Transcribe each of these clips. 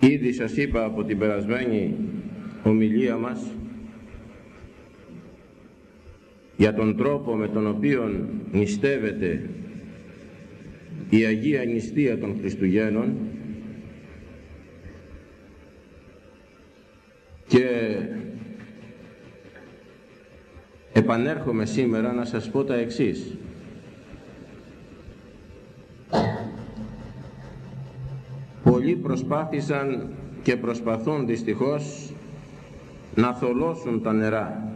Ήδη σας είπα από την περασμένη ομιλία μας για τον τρόπο με τον οποίο νηστεύεται η Αγία Νηστεία των Χριστουγέννων και επανέρχομαι σήμερα να σας πω τα εξής. Πολλοί προσπάθησαν και προσπαθούν δυστυχώς να θολώσουν τα νερά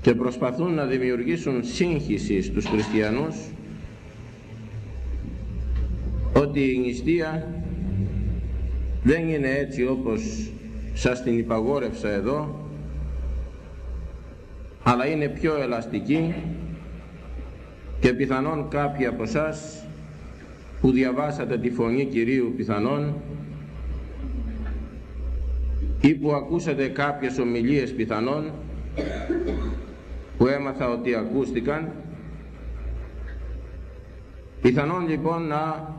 και προσπαθούν να δημιουργήσουν σύγχυση στους χριστιανούς ότι η νηστεία δεν είναι έτσι όπως σας την υπαγόρευσα εδώ αλλά είναι πιο ελαστική και πιθανόν κάποιοι από εσά που διαβάσατε τη Φωνή Κυρίου πιθανόν ή που ακούσατε κάποιες ομιλίες πιθανόν που έμαθα ότι ακούστηκαν. Πιθανόν λοιπόν να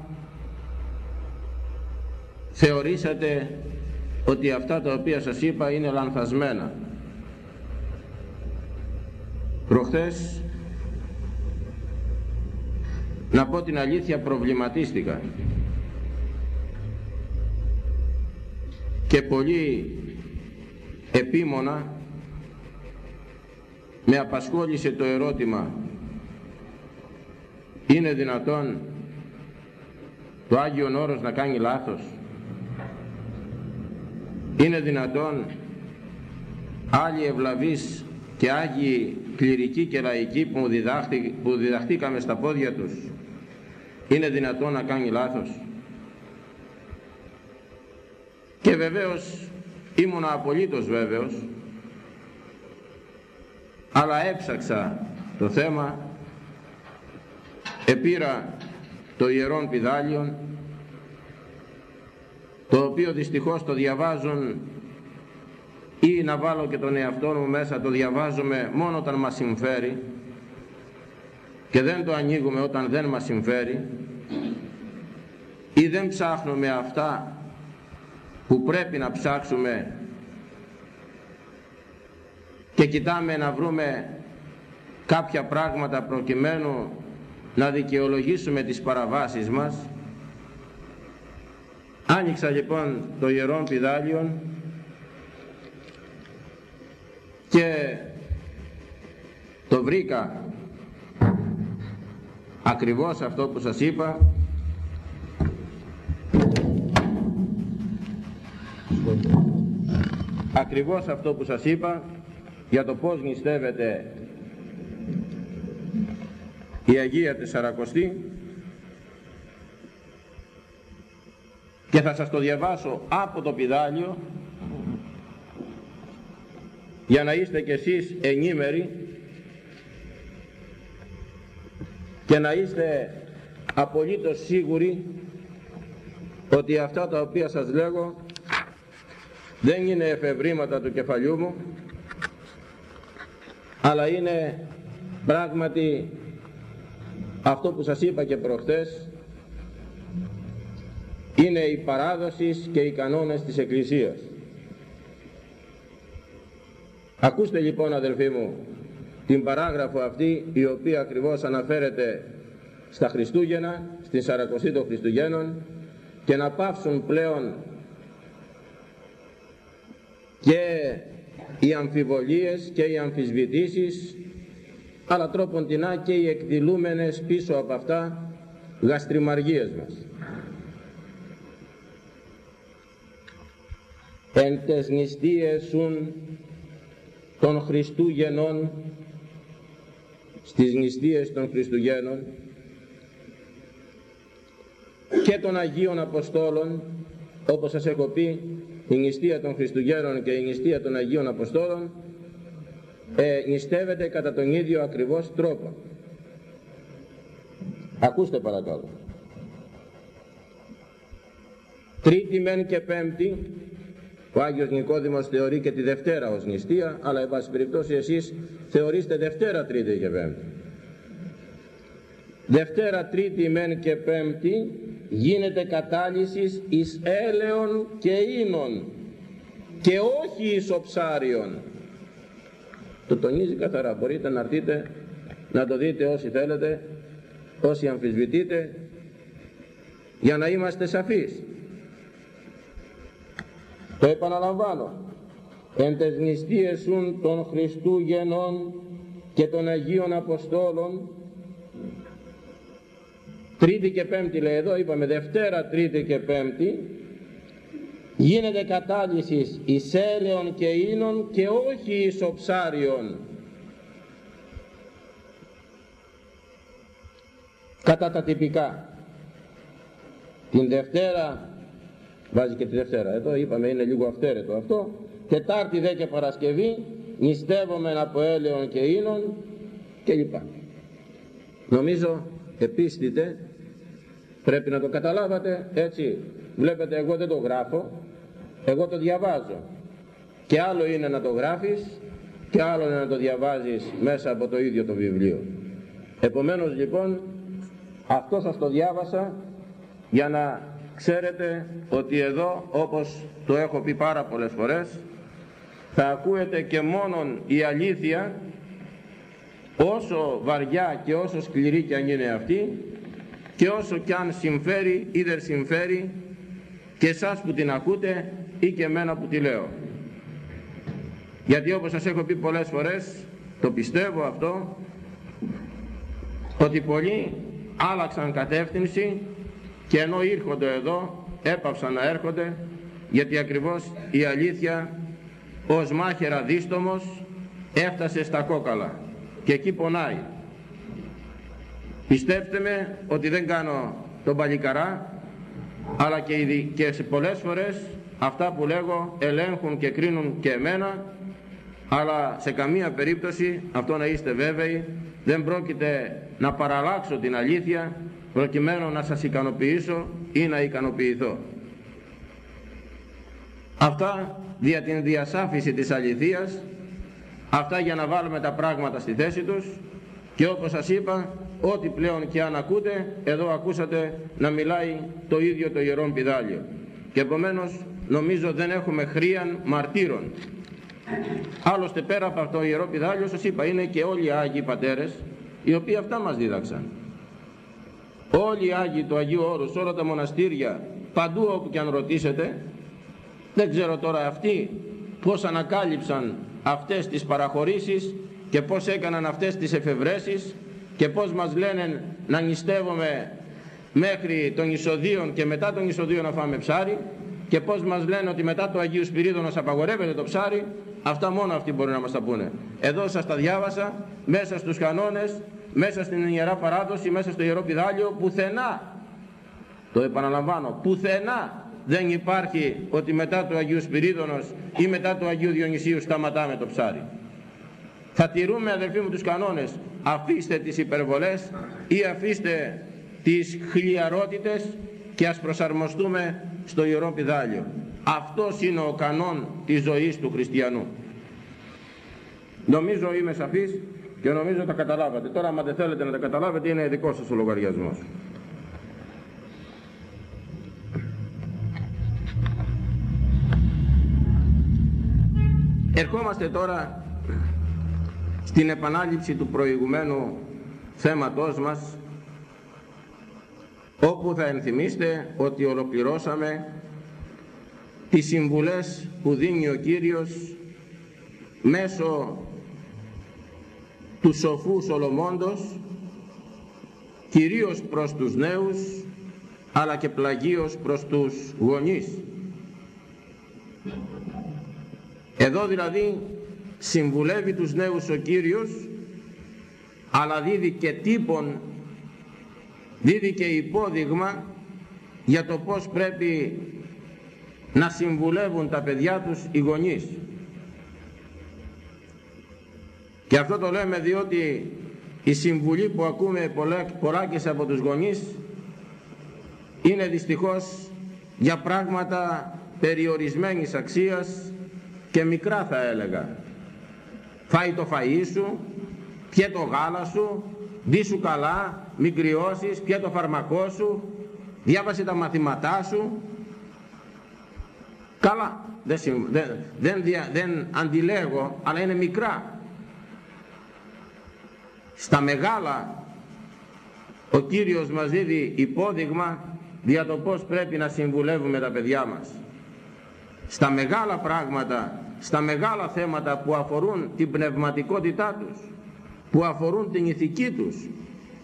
θεωρήσατε ότι αυτά τα οποία σας είπα είναι λανθασμένα. Προχθές να πω την αλήθεια προβληματίστηκα. Και πολύ επίμονα με απασχόλησε το ερώτημα είναι δυνατόν το Άγιο Όρος να κάνει λάθος; Είναι δυνατόν άλλοι ευλαβείς και Άγιοι κληρικοί και λαϊκοί που, διδάχθη, που διδαχτήκαμε στα πόδια τους είναι δυνατόν να κάνει λάθος. Και βεβαίως ήμουν απολύτως βέβαιος αλλά έψαξα το θέμα επήρα το Ιερόν Πιδάλιον το οποίο δυστυχώς το διαβάζουν ή να βάλω και τον εαυτό μου μέσα το διαβάζουμε μόνο όταν μας συμφέρει και δεν το ανοίγουμε όταν δεν μας συμφέρει ή δεν ψάχνουμε αυτά που πρέπει να ψάξουμε και κοιτάμε να βρούμε κάποια πράγματα προκειμένου να δικαιολογήσουμε τις παραβάσεις μας. Άνοιξα λοιπόν το Ιερόν Πιδάλιον και το βρήκα ακριβώς αυτό που σας είπα ακριβώς αυτό που σας είπα για το πώς νηστεύεται η Αγία Τεσσαρακοστή. Και θα σας το διαβάσω από το πιδάλιο για να είστε κι εσείς ενήμεροι και να είστε απολύτως σίγουροι ότι αυτά τα οποία σας λέγω δεν είναι εφευρήματα του κεφαλιού μου αλλά είναι πράγματι αυτό που σας είπα και προχθές είναι η παράδοσης και οι κανόνες της Εκκλησίας. Ακούστε λοιπόν αδελφοί μου την παράγραφο αυτή η οποία ακριβώς αναφέρεται στα Χριστούγεννα, στην Σαρακοστή των Χριστουγέννων και να πάψουν πλέον και οι αμφιβολίες και οι αμφισβητήσεις αλλά τρόπον τεινά και οι εκδηλούμενες πίσω από αυτά γαστριμαργίες μας. Εν τες νηστείες σουν των Χριστούγεννων στις νηστείες των Χριστουγέννων και των Αγίων Αποστόλων όπως σας έχω πει η νηστεία των Χριστουγέννων και η νηστεία των Αγίων Αποστόλων ε, νηστεύεται κατά τον ίδιο ακριβώς τρόπο. Ακούστε παρακαλώ. Τρίτη μεν και πέμπτη, ο Άγιος Νικόδημος θεωρεί και τη Δευτέρα ως νηστεία, αλλά εν πάση περιπτώσει εσείς θεωρείστε Δευτέρα, Τρίτη και Πέμπτη. Δευτέρα, Τρίτη μεν και Πέμπτη γίνεται κατάλυσης εις έλεον και ίνων και όχι εις οψάριον. Το τονίζει καθαρά. Μπορείτε να έρθετε να το δείτε όσοι θέλετε όσοι αμφισβητείτε για να είμαστε σαφείς. Το επαναλαμβάνω. Εν τες νηστείες των Χριστούγεννων και των Αγίων Αποστόλων Τρίτη και Πέμπτη λέει εδώ, είπαμε Δευτέρα, Τρίτη και Πέμπτη, γίνεται κατάλυσης εις έλεον και ίνων και όχι εις οψάριον. Κατά τα τυπικά. Την Δευτέρα, βάζει και τη Δευτέρα, εδώ είπαμε είναι λίγο αυθαίρετο αυτό, Τετάρτη δε και Παρασκευή, νηστεύομαι από έλεον και ίνων και λοιπά. Νομίζω επίστητε πρέπει να το καταλάβατε έτσι. Βλέπετε εγώ δεν το γράφω. Εγώ το διαβάζω. Και άλλο είναι να το γράφεις και άλλο είναι να το διαβάζεις μέσα από το ίδιο το βιβλίο. Επομένως λοιπόν αυτό σας το διάβασα για να ξέρετε ότι εδώ όπως το έχω πει πάρα πολλές φορές θα ακούετε και μόνον η αλήθεια όσο βαριά και όσο σκληρή και αν είναι αυτή και όσο κι αν συμφέρει ή δεν συμφέρει και εσάς που την ακούτε ή και εμένα που τη λέω. Γιατί όπως σας έχω πει πολλές φορές, το πιστεύω αυτό, ότι πολλοί άλλαξαν κατεύθυνση και ενώ ήρχονται εδώ, έπαυσαν να έρχονται, γιατί ακριβώς η αλήθεια ως μάχερα δίστομος έφτασε στα κόκαλα και εκεί πονάει. Πιστέψτε με ότι δεν κάνω τον παλικαρά αλλά και, και σε πολλές φορές αυτά που λέγω ελέγχουν και κρίνουν και εμένα αλλά σε καμία περίπτωση αυτό να είστε βέβαιοι δεν πρόκειται να παραλλάξω την αλήθεια προκειμένου να σας ικανοποιήσω ή να ικανοποιηθώ. Αυτά δια την διασάφηση της αληθείας, αυτά για να βάλουμε τα πράγματα στη θέση τους και όπως σας είπα ό,τι πλέον και αν ακούτε εδώ ακούσατε να μιλάει το ίδιο το Ιερόν Πιδάλιο. Και επομένως νομίζω δεν έχουμε χρίαν μαρτύρων. Άλλωστε πέρα από αυτό το Ιερό Πιδάλιος σας είπα είναι και όλοι οι Άγιοι Πατέρες οι οποίοι αυτά μας δίδαξαν. Όλοι οι Άγιοι του Αγίου Όρους όλα τα μοναστήρια παντού όπου και αν ρωτήσετε δεν ξέρω τώρα αυτοί πως ανακάλυψαν αυτές τις παραχωρήσεις και πως έκαναν αυτές τις εφευρέσεις και πως μας λένε να νηστεύουμε μέχρι των εισοδείων και μετά των εισοδείων να φάμε ψάρι και πως μας λένε ότι μετά το Αγίου Σπυρίδωνος απαγορεύεται το ψάρι αυτά μόνο αυτοί μπορούν να μας τα πούνε. Εδώ σας τα διάβασα μέσα στους κανόνες μέσα στην Ιερά Παράδοση μέσα στο Ιερό Πιδάλιο πουθενά. Το επαναλαμβάνω πουθενά δεν υπάρχει ότι μετά το Αγίου Σπυρίδωνος ή μετά το Αγίου Διονυσίου σταματάμε το ψάρι θα τηρούμε αδελφοί μου τους κανόνες. Αφήστε τις υπερβολές ή αφήστε τις χλιαρότητες και ας προσαρμοστούμε στο Ιερό Πιδάλιο. Αυτός είναι ο κανόν της ζωής του χριστιανού. Νομίζω είμαι σαφής και νομίζω τα καταλάβατε. Τώρα αν δεν θέλετε να τα καταλάβετε είναι δικό σας ο λογαριασμός. Ερχόμαστε τώρα στην επανάληψη του προηγουμένου θέματός μας όπου θα ενθυμίστε ότι ολοκληρώσαμε τις συμβουλές που δίνει ο Κύριος μέσω του σοφού Σολομώντος κυρίως προς τους νέους αλλά και πλαγίως προς τους γονείς. Εδώ δηλαδή συμβουλεύει τους νέους ο Κύριος αλλά δίδει και τύπον δίδει και υπόδειγμα για το πως πρέπει να συμβουλεύουν τα παιδιά τους οι γονείς. Και αυτό το λέμε διότι η συμβουλή που ακούμε πολλάκις από τους γονείς είναι δυστυχώς για πράγματα περιορισμένης αξίας και μικρά θα έλεγα φάει το φαΐ σου, πιέ το γάλα σου, ντύ σου καλά, μην κρυώσεις, πιέ το φαρμακό σου, διάβασε τα μαθήματά σου. Καλά δεν, δεν, δεν, δεν αντιλέγω αλλά είναι μικρά. Στα μεγάλα ο Κύριος μας δίδει υπόδειγμα για το πως πρέπει να συμβουλεύουμε τα παιδιά μας. Στα μεγάλα πράγματα στα μεγάλα θέματα που αφορούν την πνευματικότητά τους που αφορούν την ηθική τους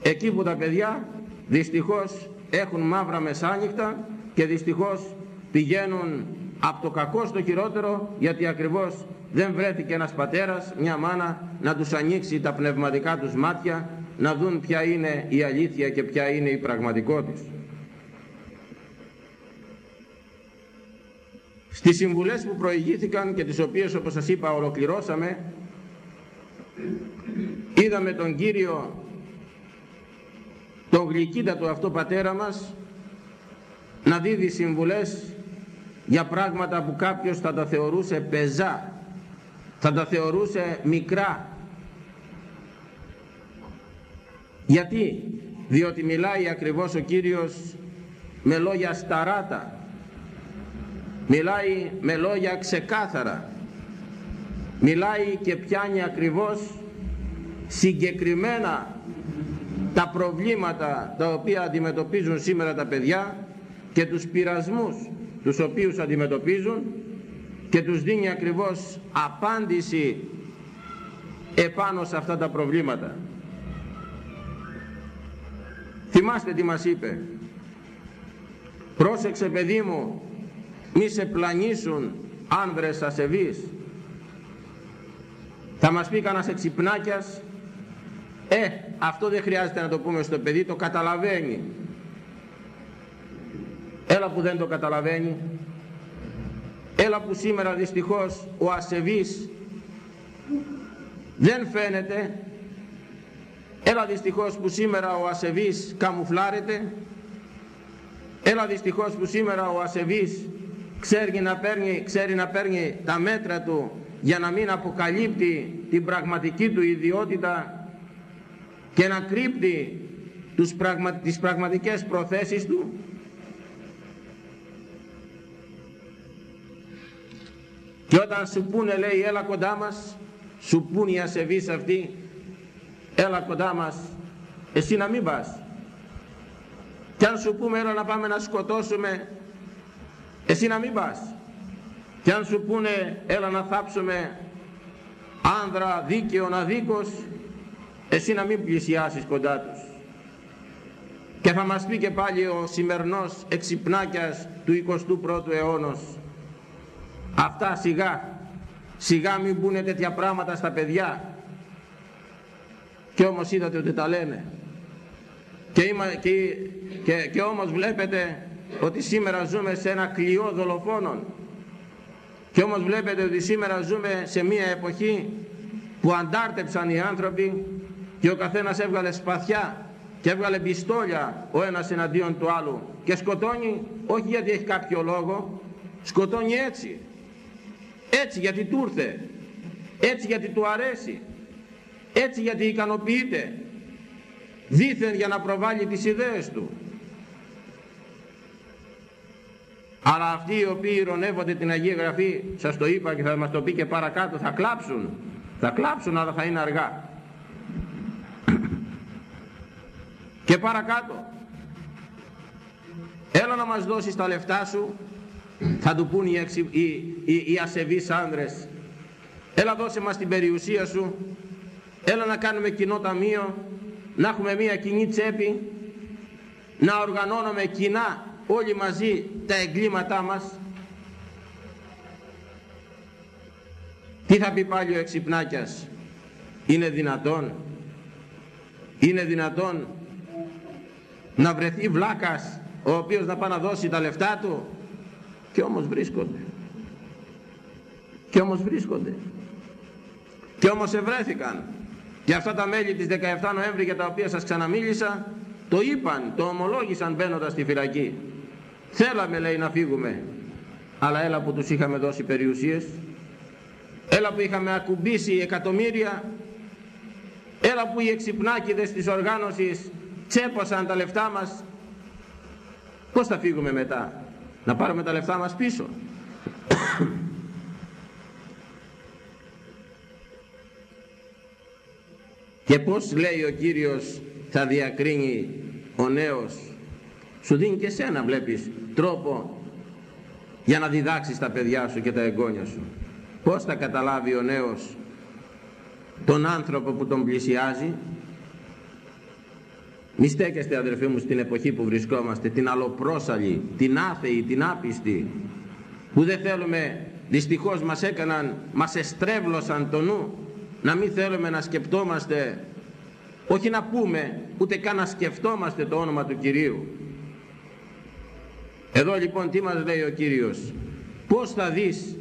εκεί που τα παιδιά δυστυχώς έχουν μαύρα μεσάνυχτα και δυστυχώς πηγαίνουν από το κακό στο χειρότερο γιατί ακριβώς δεν βρέθηκε ένας πατέρας, μια μάνα να τους ανοίξει τα πνευματικά τους μάτια να δουν ποια είναι η αλήθεια και ποια είναι η πραγματικότητα. Στις συμβουλές που προηγήθηκαν και τις οποίες όπως σας είπα ολοκληρώσαμε είδαμε τον Κύριο τον γλυκύτατο αυτό πατέρα μας να δίδει συμβουλές για πράγματα που κάποιος θα τα θεωρούσε πεζά θα τα θεωρούσε μικρά. Γιατί; Διότι μιλάει ακριβώς ο Κύριος με λόγια σταράτα μιλάει με λόγια ξεκάθαρα μιλάει και πιάνει ακριβώς συγκεκριμένα τα προβλήματα τα οποία αντιμετωπίζουν σήμερα τα παιδιά και τους πειρασμούς τους οποίους αντιμετωπίζουν και τους δίνει ακριβώς απάντηση επάνω σε αυτά τα προβλήματα. Θυμάστε τι μας είπε. Πρόσεξε παιδί μου, μη σε πλανήσουν άνδρες ασεβείς. Θα μας πει κανένας εξυπνάκιας, ε, αυτό δεν χρειάζεται να το πούμε στο παιδί, το καταλαβαίνει. Έλα που δεν το καταλαβαίνει. Έλα που σήμερα δυστυχώς ο ασεβής δεν φαίνεται. Έλα δυστυχώς που σήμερα ο ασεβής καμουφλάρεται. Έλα δυστυχώς που σήμερα ο ασεβής ξέρει να παίρνει, ξέρει να παίρνει τα μέτρα του για να μην αποκαλύπτει την πραγματική του ιδιότητα και να κρύπτει τους πραγμα, τις πραγματικές προθέσεις του. Και όταν σου πούνε λέει έλα κοντά μας σου πούνε οι ασεβείς αυτοί έλα κοντά μας εσύ να μην πας και αν σου πούμε έλα να πάμε να σκοτώσουμε εσύ να μην πας. Και αν σου πούνε έλα να θάψουμε άνδρα δίκαιο αδίκος εσύ να μην πλησιάσεις κοντά τους. Και θα μας πει και πάλι ο σημερινός εξυπνάκιας του 21ου αιώνος αυτά σιγά σιγά μην μπουν τέτοια πράγματα στα παιδιά και όμως είδατε ότι τα λένε. Και, και, και, και όμως βλέπετε ότι σήμερα ζούμε σε ένα κλειό δολοφόνων. Και όμως βλέπετε ότι σήμερα ζούμε σε μια εποχή που αντάρτεψαν οι άνθρωποι και ο καθένας έβγαλε σπαθιά και έβγαλε πιστόλια ο ένας εναντίον του άλλου. Και σκοτώνει όχι γιατί έχει κάποιο λόγο σκοτώνει έτσι. Έτσι γιατί του ήρθε. Έτσι γιατί του αρέσει. Έτσι γιατί ικανοποιείται. Δήθεν για να προβάλλει τις ιδέες του αλλά αυτοί οι οποίοι ηρωνεύονται την Αγία Γραφή σας το είπα και θα μας το πει και παρακάτω θα κλάψουν θα κλάψουν αλλά θα είναι αργά Και παρακάτω. Έλα να μας δώσεις τα λεφτά σου. Θα του πούν οι, οι, οι, οι ασεβείς άνδρες. Έλα δώσε μας την περιουσία σου. Έλα να κάνουμε κοινό ταμείο. Να έχουμε μία κοινή τσέπη. Να οργανώνουμε κοινά όλοι μαζί τα εγκλήματά μας. Τι θα πει πάλι ο εξυπνάκιας; Είναι δυνατόν; Είναι δυνατόν να βρεθεί βλάκας ο οποίος να πάει να δώσει τα λεφτά του; Και όμως βρίσκονται και όμως βρίσκονται και όμως ευρέθηκαν και αυτά τα μέλη της 17 Νοέμβρη για τα οποία σας ξαναμίλησα το είπαν, το ομολόγησαν μπαίνοντας στη φυλακή θέλαμε λέει να φύγουμε αλλά έλα που τους είχαμε δώσει περιουσίες έλα που είχαμε ακουμπήσει εκατομμύρια έλα που οι εξυπνάκηδες της οργάνωσης τσέπωσαν τα λεφτά μας Πώς θα φύγουμε μετά, να πάρουμε τα λεφτά μας πίσω. Και πώς λέει ο Κύριος θα διακρίνει ο νέος. Σου δίνει και σένα βλέπεις τρόπο για να διδάξεις τα παιδιά σου και τα εγγόνια σου. Πώς θα καταλάβει ο νέος τον άνθρωπο που τον πλησιάζει; Μη στέκεστε αδερφοί μου στην εποχή που βρισκόμαστε, την αλλοπρόσαλη, την άθεη, την άπιστη, που δεν θέλουμε, δυστυχώς μας έκαναν, μας εστρέβλωσαν το νου, να μην θέλουμε να σκεπτόμαστε, όχι να πούμε, ούτε καν να σκεφτόμαστε το όνομα του Κυρίου. Εδώ λοιπόν τι μας λέει ο Κύριος, πώς θα δεις,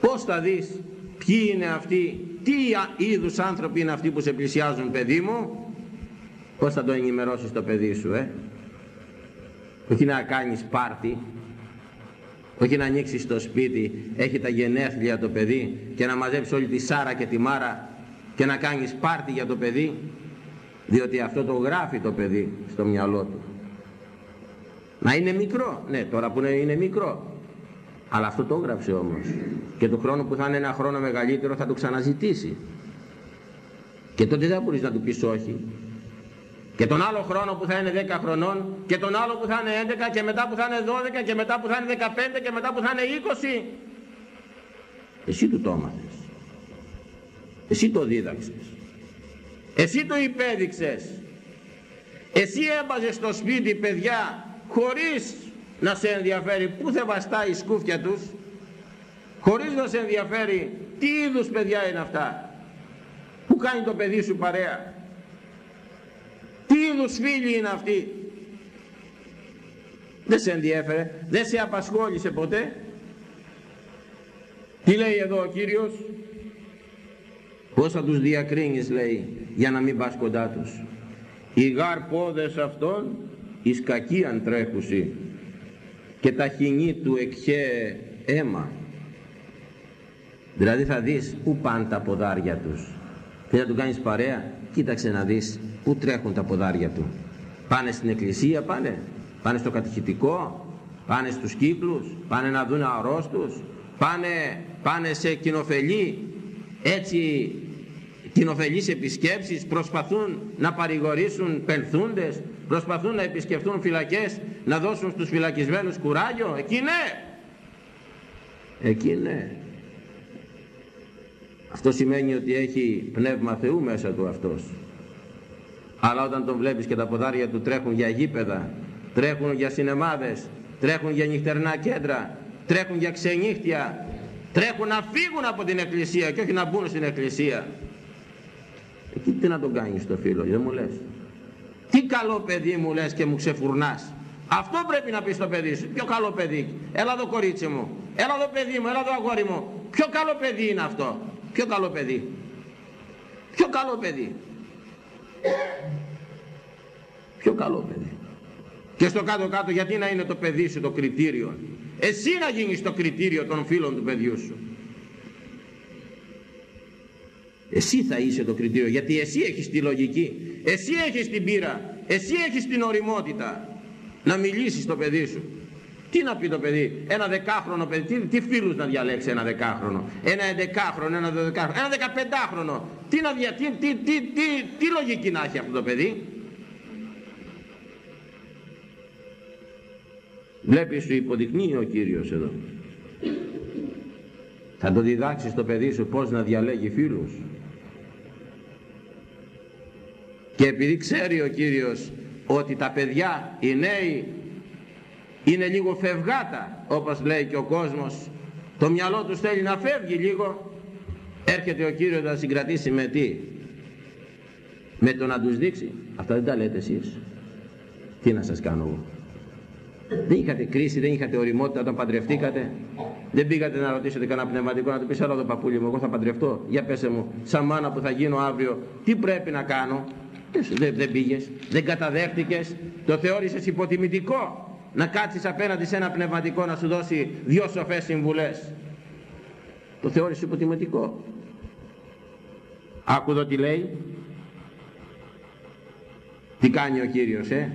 πώς θα δεις ποιοι είναι αυτοί, τι είδους άνθρωποι είναι αυτοί που σε πλησιάζουν παιδί μου, πώς θα το ενημερώσεις το παιδί σου, ε; Όχι να κάνεις πάρτι, όχι να ανοίξεις το σπίτι, έχει τα γενέθλια το παιδί και να μαζέψεις όλη τη Σάρα και τη Μάρα και να κάνεις πάρτι για το παιδί, διότι αυτό το γράφει το παιδί στο μυαλό του. Να είναι μικρό, ναι τώρα που είναι μικρό, αλλά αυτό το έγραψε όμως. Και το χρόνο που θα είναι ένα χρόνο μεγαλύτερο θα το ξαναζητήσει. Και τότε δεν μπορείς να του πεις όχι. Και τον άλλο χρόνο που θα είναι 10 χρονών και τον άλλο που θα είναι 11 και μετά που θα είναι 12 και μετά που θα είναι 15 και μετά που θα είναι 20. Εσύ του το έμαθες. Εσύ το δίδαξες. Εσύ το υπέδειξες. Εσύ έμπαζες στο σπίτι παιδιά χωρίς να σε ενδιαφέρει πού θα βαστάει η σκούφια τους χωρίς να σε ενδιαφέρει τι είδους παιδιά είναι αυτά που κάνει το παιδί σου παρέα τι είδους φίλοι είναι αυτοί. Δεν σε ενδιέφερε δεν σε απασχόλησε ποτέ. Τι λέει εδώ ο Κύριος; Πως θα τους διακρίνεις λέει για να μην πας κοντά τους. Οι γάρ πόδες αυτών εις κακίαν τρέχουσι και τα χινή του εκχέ αίμα. Δηλαδή θα δεις πού πάνε τα ποδάρια τους. Και να του κάνεις παρέα κοίταξε να δεις πού τρέχουν τα ποδάρια του. Πάνε στην εκκλησία πάνε. Πάνε στο κατηχητικό πάνε στους κύκλους πάνε να δουν αρρώστους πάνε, πάνε σε κοινοφελή. Έτσι κοινοφελείς επισκέψεις προσπαθούν να παρηγορήσουν πενθούντες προσπαθούν να επισκεφτούν φυλακές να δώσουν στους φυλακισμένους κουράγιο. Εκεί ναι. Εκεί ναι. Αυτό σημαίνει ότι έχει πνεύμα Θεού μέσα του αυτός. Αλλά όταν τον βλέπεις και τα ποδάρια του τρέχουν για γήπεδα τρέχουν για σινεμάδες τρέχουν για νυχτερνά κέντρα τρέχουν για ξενύχτια τρέχουν να φύγουν από την εκκλησία και όχι να μπουν στην εκκλησία. Εκεί τι να τον κάνεις το φίλο δεν μου λες τι καλό παιδί μου λες και μου ξεφουρνάς. Αυτό πρέπει να πεις στο παιδί σου. Ποιο καλό παιδί. Έλα εδώ κορίτσι μου. Έλα εδώ παιδί μου. Έλα εδώ αγόρι μου. Ποιο καλό παιδί είναι αυτό. Ποιο καλό παιδί. Ποιο καλό παιδί. Ποιο καλό παιδί. Και στο κάτω κάτω γιατί να είναι το παιδί σου το κριτήριο. Εσύ να γίνεις το κριτήριο των φίλων του παιδιού σου. Εσύ θα είσαι το κριτήριο γιατί εσύ έχεις τη λογική, εσύ έχεις την πείρα, εσύ έχεις την οριμότητα να μιλήσεις στο παιδί σου. Τι να πει το παιδί, ένα δεκάχρονο παιδί, τι, τι φίλους να διαλέξει ένα δεκάχρονο, ένα εντεκάχρονο, ένα δεκάχρονο, ένα δεκαπεντάχρονο. Τι, να δια, τι, τι, τι, τι, τι λογική να έχει αυτό το παιδί; Βλέπεις σου υποδεικνύει ο Κύριος εδώ. Θα το διδάξεις το παιδί σου πώς να διαλέγει φίλους. Και επειδή ξέρει ο Κύριος ότι τα παιδιά, οι νέοι, είναι λίγο φευγάτα, όπως λέει και ο κόσμος, το μυαλό τους θέλει να φεύγει λίγο, έρχεται ο Κύριος να συγκρατήσει με τι, με το να τους δείξει. Αυτά δεν τα λέτε εσείς. Τι να σας κάνω εγώ; Δεν είχατε κρίση, δεν είχατε οριμότητα όταν παντρευτήκατε; Δεν πήγατε να ρωτήσετε κανένα πνευματικό να του πεις, αλλά το παππούλι μου, εγώ θα παντρευτώ. Για πέσε μου, σαν μάνα που θα γίνω αύριο, τι πρέπει να κάνω; Δεν, δεν πήγες, δεν καταδέχτηκες, το θεώρησες υποτιμητικό να κάτσεις απέναντι σε ένα πνευματικό να σου δώσει δυο σοφές συμβουλές. Το θεώρησες υποτιμητικό. Άκου εδώ τι λέει. Τι κάνει ο Κύριος, ε;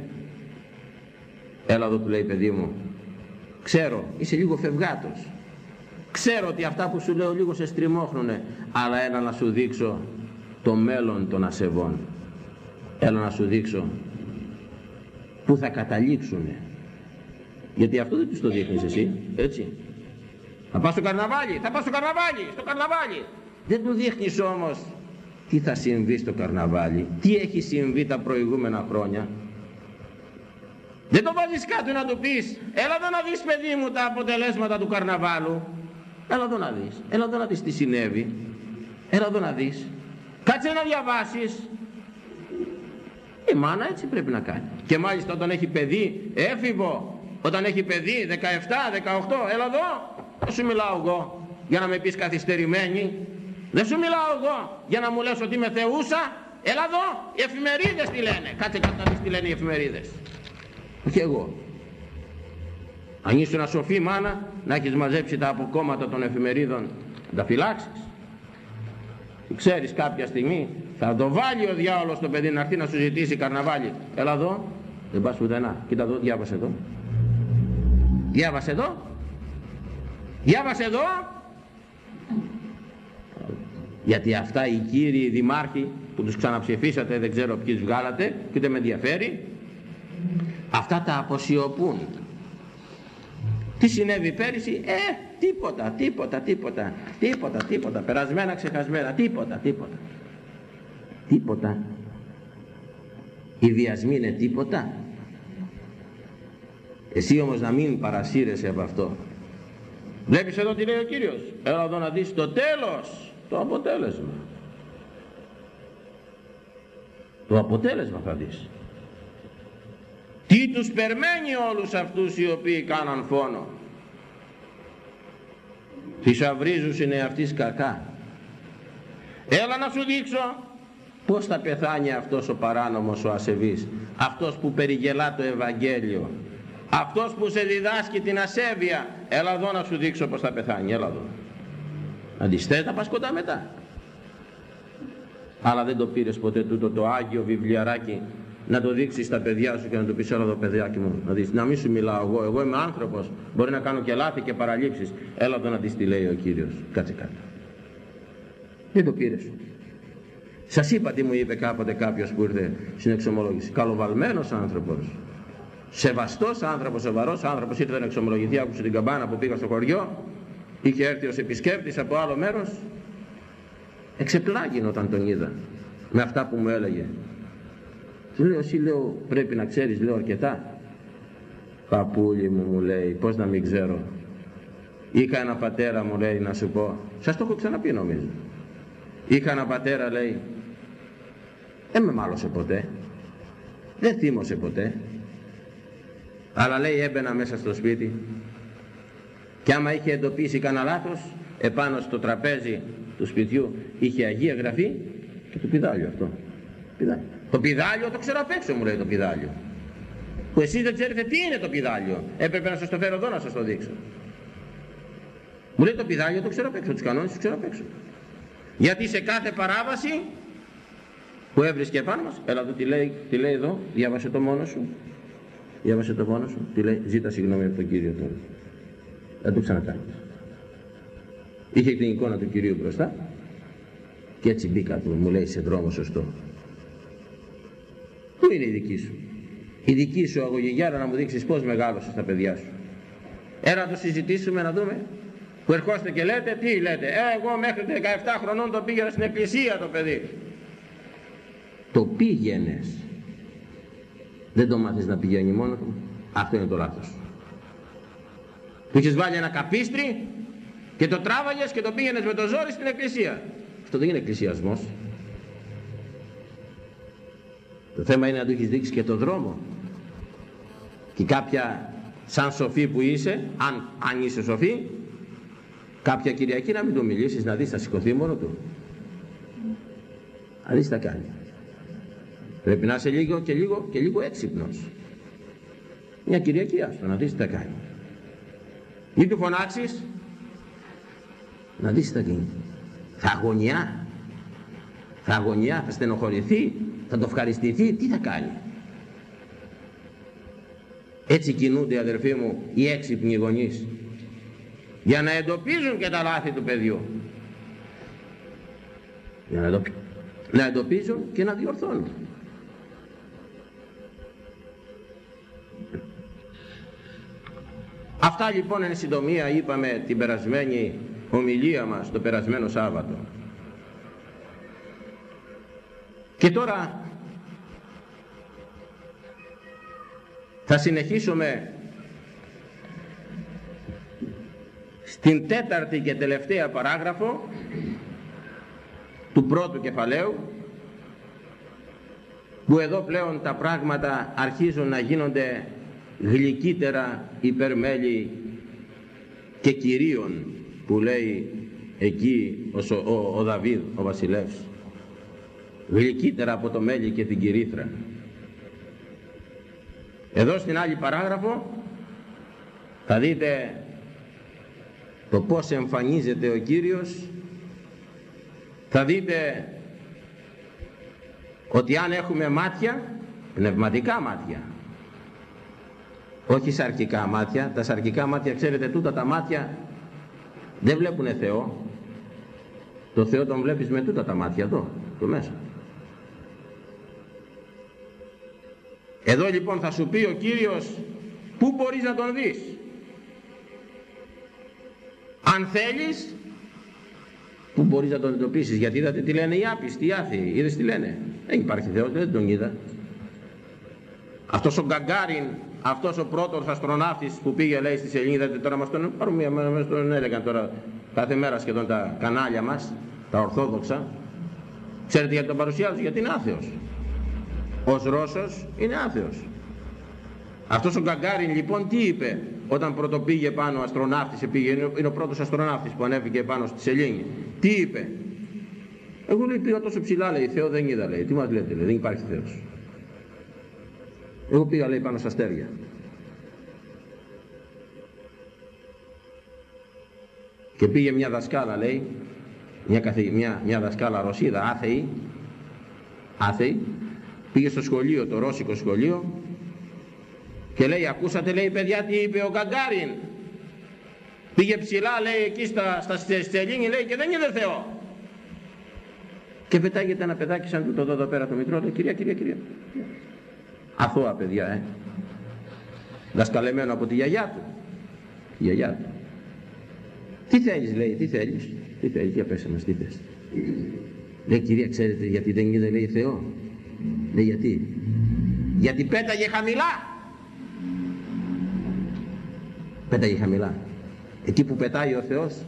έλα εδώ του λέει παιδί μου ξέρω είσαι λίγο φευγάτος ξέρω ότι αυτά που σου λέω λίγο σε στριμώχνουνε αλλά έλα να σου δείξω το μέλλον των ασεβών έλα να σου δείξω που θα καταλήξουνε. Γιατί αυτό δεν τους το δείχνεις εσύ έτσι. Θα πας στο καρναβάλι θα πας στο καρναβάλι στο καρναβάλι. Δεν του δείχνεις όμως τι θα συμβεί στο καρναβάλι τι έχει συμβεί τα προηγούμενα χρόνια. Δεν το βάζεις κάτω να του πεις έλα εδώ να δεις παιδί μου τα αποτελέσματα του καρναβάλου έλα εδώ να δεις έλα εδώ να δεις τι συνέβη. Έλα εδώ να δεις. Κάτσε να διαβάσεις η μάνα έτσι πρέπει να κάνει. Και μάλιστα όταν έχει παιδί έφηβο όταν έχει παιδί 17, 18 έλα εδώ δεν σου μιλάω εγώ για να με πεις καθυστερημένη. Δεν σου μιλάω εγώ για να μου λες ότι είμαι θεούσα. Έλα εδώ οι εφημερίδες τι λένε. Κάτσε κάτω να δεις τι λένε οι εφημερίδες. Όχι εγώ. Αν ήσουν σοφή μάνα να έχεις μαζέψει τα αποκόμματα των εφημερίδων να τα φυλάξεις. Ξέρεις κάποια στιγμή θα το βάλει ο διάολος το παιδί να έρθει να σου ζητήσει καρναβάλι. Έλα εδώ. Δεν πας πουθενά. Κοίτα εδώ διάβασε εδώ. Διάβασε εδώ. Διάβασε εδώ. Γιατί αυτά οι κύριοι δημάρχοι που τους ξαναψηφίσατε δεν ξέρω ποιοι βγάλατε και δεν με ενδιαφέρει. Αυτά τα αποσιωπούν. Τι συνέβη πέρυσι; Ε τίποτα τίποτα τίποτα τίποτα τίποτα. Περασμένα ξεχασμένα τίποτα τίποτα τίποτα. Οι βιασμοί είναι τίποτα. Εσύ όμως να μην παρασύρεσαι από αυτό. Βλέπεις εδώ τι λέει ο Κύριος. Έλα εδώ να δεις το τέλος το αποτέλεσμα. Το αποτέλεσμα θα δεις. Τι τους περμένει όλους αυτούς οι οποίοι κάναν φόνο. Θησαυρίζουν είναι αυτής κακά. Έλα να σου δείξω πως θα πεθάνει αυτός ο παράνομος ο ασεβής αυτός που περιγελά το Ευαγγέλιο αυτός που σε διδάσκει την ασέβεια. Έλα εδώ να σου δείξω πως θα πεθάνει έλα εδώ. Αντιστές να πας κοντά μετά. Αλλά δεν το πήρες ποτέ τούτο το Άγιο βιβλιαράκι να το δείξεις στα παιδιά σου και να του πεις έλα εδώ παιδιάκι μου να, δεις, να μην σου μιλάω εγώ, εγώ είμαι άνθρωπος μπορεί να κάνω και λάθη και παραλήψεις έλα εδώ να δεις τι λέει ο Κύριος. Κάτσε κάτω. Δεν το πήρες σας είπα τι μου είπε κάποτε κάποιος που ήρθε στην εξομολόγηση καλοβαλμένος άνθρωπος σεβαστός άνθρωπος, σοβαρός άνθρωπος ήρθε να εξομολογηθεί άκουσε την καμπάνα που πήγα στο χωριό είχε έρθει ως επισκέπτης από άλλο μέρος εξεπλάγει όταν τον είδα με αυτά που μου έλεγε του λέω εσύ λέω πρέπει να ξέρεις λέω αρκετά. Παπούλι μου μου λέει πως να μην ξέρω. Είχα ένα πατέρα μου λέει να σου πω. Σας το έχω ξαναπεί νομίζω. Είχα ένα πατέρα λέει δεν με μάλωσε ποτέ. Δεν θύμωσε ποτέ. Αλλά λέει έμπαινα μέσα στο σπίτι και άμα είχε εντοπίσει κανένα λάθος επάνω στο τραπέζι του σπιτιού είχε Αγία Γραφή και το πιδάλιο αυτό. Πιδάλιο. Το πιδάλιο το ξέρω απ' έξω μου λέει το πιδάλιο. Που εσείς δεν ξέρετε τι είναι το πιδάλιο. Έπρεπε να σας το φέρω εδώ να σας το δείξω. Μου λέει το πιδάλιο το ξέρω απ' έξω, τους κανόνες τους ξέρω απ' έξω. Γιατί σε κάθε παράβαση που έβρισκε επάνω μας, έλα εδώ τι λέει, τι λέει εδώ, διάβασε το μόνο σου. Διάβασε το μόνο σου, τι λέει, ζήτα συγγνώμη από τον Κύριο τώρα. Δεν το ξανακάνεις. Είχε την εικόνα του Κυρίου μπροστά και έτσι μπήκα του, μου λέει σε δρόμο σωστό. Πού είναι η δική σου; Η δική σου αγωγηγιάρα να μου δείξεις πώς μεγάλωσες τα παιδιά σου. Έλα να το συζητήσουμε να δούμε. Που ερχόστε και λέτε, τι λέτε. Ε, εγώ μέχρι 17 χρονών το πήγαινα στην εκκλησία το παιδί. Το πήγαινες. Δεν το μάθεις να πηγαίνει μόνος του. Αυτό είναι το λάθος. Του είχες βάλει ένα καπίστρι και το τράβαγες και το πήγαινες με το ζόρι στην εκκλησία. Αυτό δεν είναι εκκλησιασμός. Το θέμα είναι να του έχεις δείξει και το δρόμο. Και κάποια σαν σοφή που είσαι, αν, αν είσαι σοφή, κάποια Κυριακή να μην το μιλήσεις, να δεις θα σηκωθεί μόνο του. Να δεις θα κάνει. Πρέπει να είσαι λίγο και λίγο και λίγο έξυπνος. Μια Κυριακή άστο να δεις τι θα κάνει. Μην του φωνάξεις, να δεις τι θα γίνει. Θα αγωνιά. Θα αγωνιά, θα στενοχωρηθεί, θα το ευχαριστηθεί, τι θα κάνει. Έτσι κινούνται αδερφοί μου οι έξυπνοι γονείς για να εντοπίζουν και τα λάθη του παιδιού. Για να, να εντοπίζουν και να διορθώνουν. Αυτά λοιπόν είναι συντομία είπαμε την περασμένη ομιλία μας το περασμένο Σάββατο. Και τώρα θα συνεχίσουμε στην τέταρτη και τελευταία παράγραφο του πρώτου κεφαλαίου που εδώ πλέον τα πράγματα αρχίζουν να γίνονται γλυκύτερα υπερμέλη και κυρίων που λέει εκεί ο, ο, ο Δαβίδ ο βασιλεύς. Γλυκύτερα από το μέλι και την κυρίθρα. Εδώ στην άλλη παράγραφο θα δείτε το πως εμφανίζεται ο Κύριος. Θα δείτε ότι αν έχουμε μάτια πνευματικά μάτια όχι σαρκικά μάτια. Τα σαρκικά μάτια ξέρετε τούτα τα μάτια δεν βλέπουν Θεό. Το Θεό τον βλέπεις με τούτα τα μάτια εδώ το μέσα. Εδώ λοιπόν θα σου πει ο Κύριος πού μπορείς να τον δεις; Αν θέλεις πού μπορείς να τον εντοπίσεις; Γιατί είδατε τι λένε οι άπιστοι οι άθιοι είδες τι λένε; Δεν υπάρχει Θεός δεν τον είδα. Αυτός ο Γκαγκάριν αυτός ο πρώτος αστροναύτης που πήγε λέει στη σελίδα τώρα μας τον, παρομοία, μας τον έλεγαν τώρα κάθε μέρα σχεδόν τα κανάλια μας τα ορθόδοξα. Ξέρετε γιατί τον παρουσιάζουν γιατί είναι άθεος. Ως Ρώσος είναι άθεος. Αυτός ο Γκαγκάριν λοιπόν τι είπε όταν πρώτο πήγε πάνω ο αστροναύτης πήγε, είναι ο πρώτος αστροναύτης που ανέβηκε πάνω στη σελήνη. Τι είπε; Εγώ λέει πήγα τόσο ψηλά λέει Θεό δεν είδα λέει. Τι μας λέτε λέει δεν υπάρχει Θεός εγώ πήγα λέει πάνω στα αστέρια. Και πήγε μια δασκάλα λέει, μια, καθη, μια, μια δασκάλα Ρωσίδα, άθεη, άθεη, πήγε στο σχολείο, το ρώσικο σχολείο και λέει ακούσατε λέει παιδιά τι είπε ο Γκαγκάριν; Πήγε ψηλά λέει εκεί στα, στα στελίνη λέει και δεν είδε Θεό και πετάγεται ένα παιδάκι σαν τούτο εδώ πέρα το μητρό λέει κυρία κυρία κυρία Αθώα παιδιά, ε. Δασκαλεμένο από τη γιαγιά του. Η γιαγιά του. Τι θέλεις λέει, τι θέλεις. Τι θέλεις, για πέσε μας, τι θες. Λέει κυρία ξέρετε γιατί δεν είδε λέει Θεό. Λέει γιατί. Γιατί πέταγε χαμηλά. Πέταγε χαμηλά. Εκεί που πετάει ο Θεός,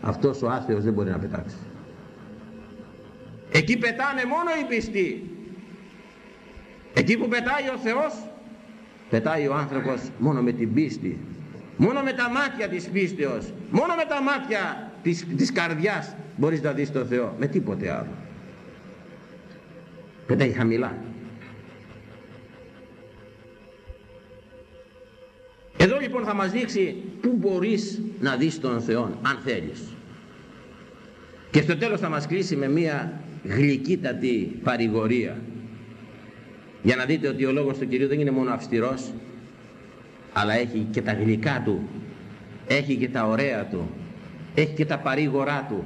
αυτός ο άθεος δεν μπορεί να πετάξει. Εκεί πετάνε μόνο οι πιστοί. Εκεί που πετάει ο Θεός, πετάει ο άνθρωπος μόνο με την πίστη. Μόνο με τα μάτια της πίστεως, μόνο με τα μάτια της, της καρδιάς μπορείς να δεις τον Θεό. Με τίποτε άλλο. Πετάει χαμηλά. Εδώ λοιπόν θα μας δείξει πού μπορείς να δεις τον Θεό, αν θέλεις. Και στο τέλος θα μας κλείσει με μία γλυκύτατη παρηγορία για να δείτε ότι ο λόγος του Κυρίου δεν είναι μόνο αυστηρός αλλά έχει και τα γλυκά του έχει και τα ωραία του έχει και τα παρήγορά του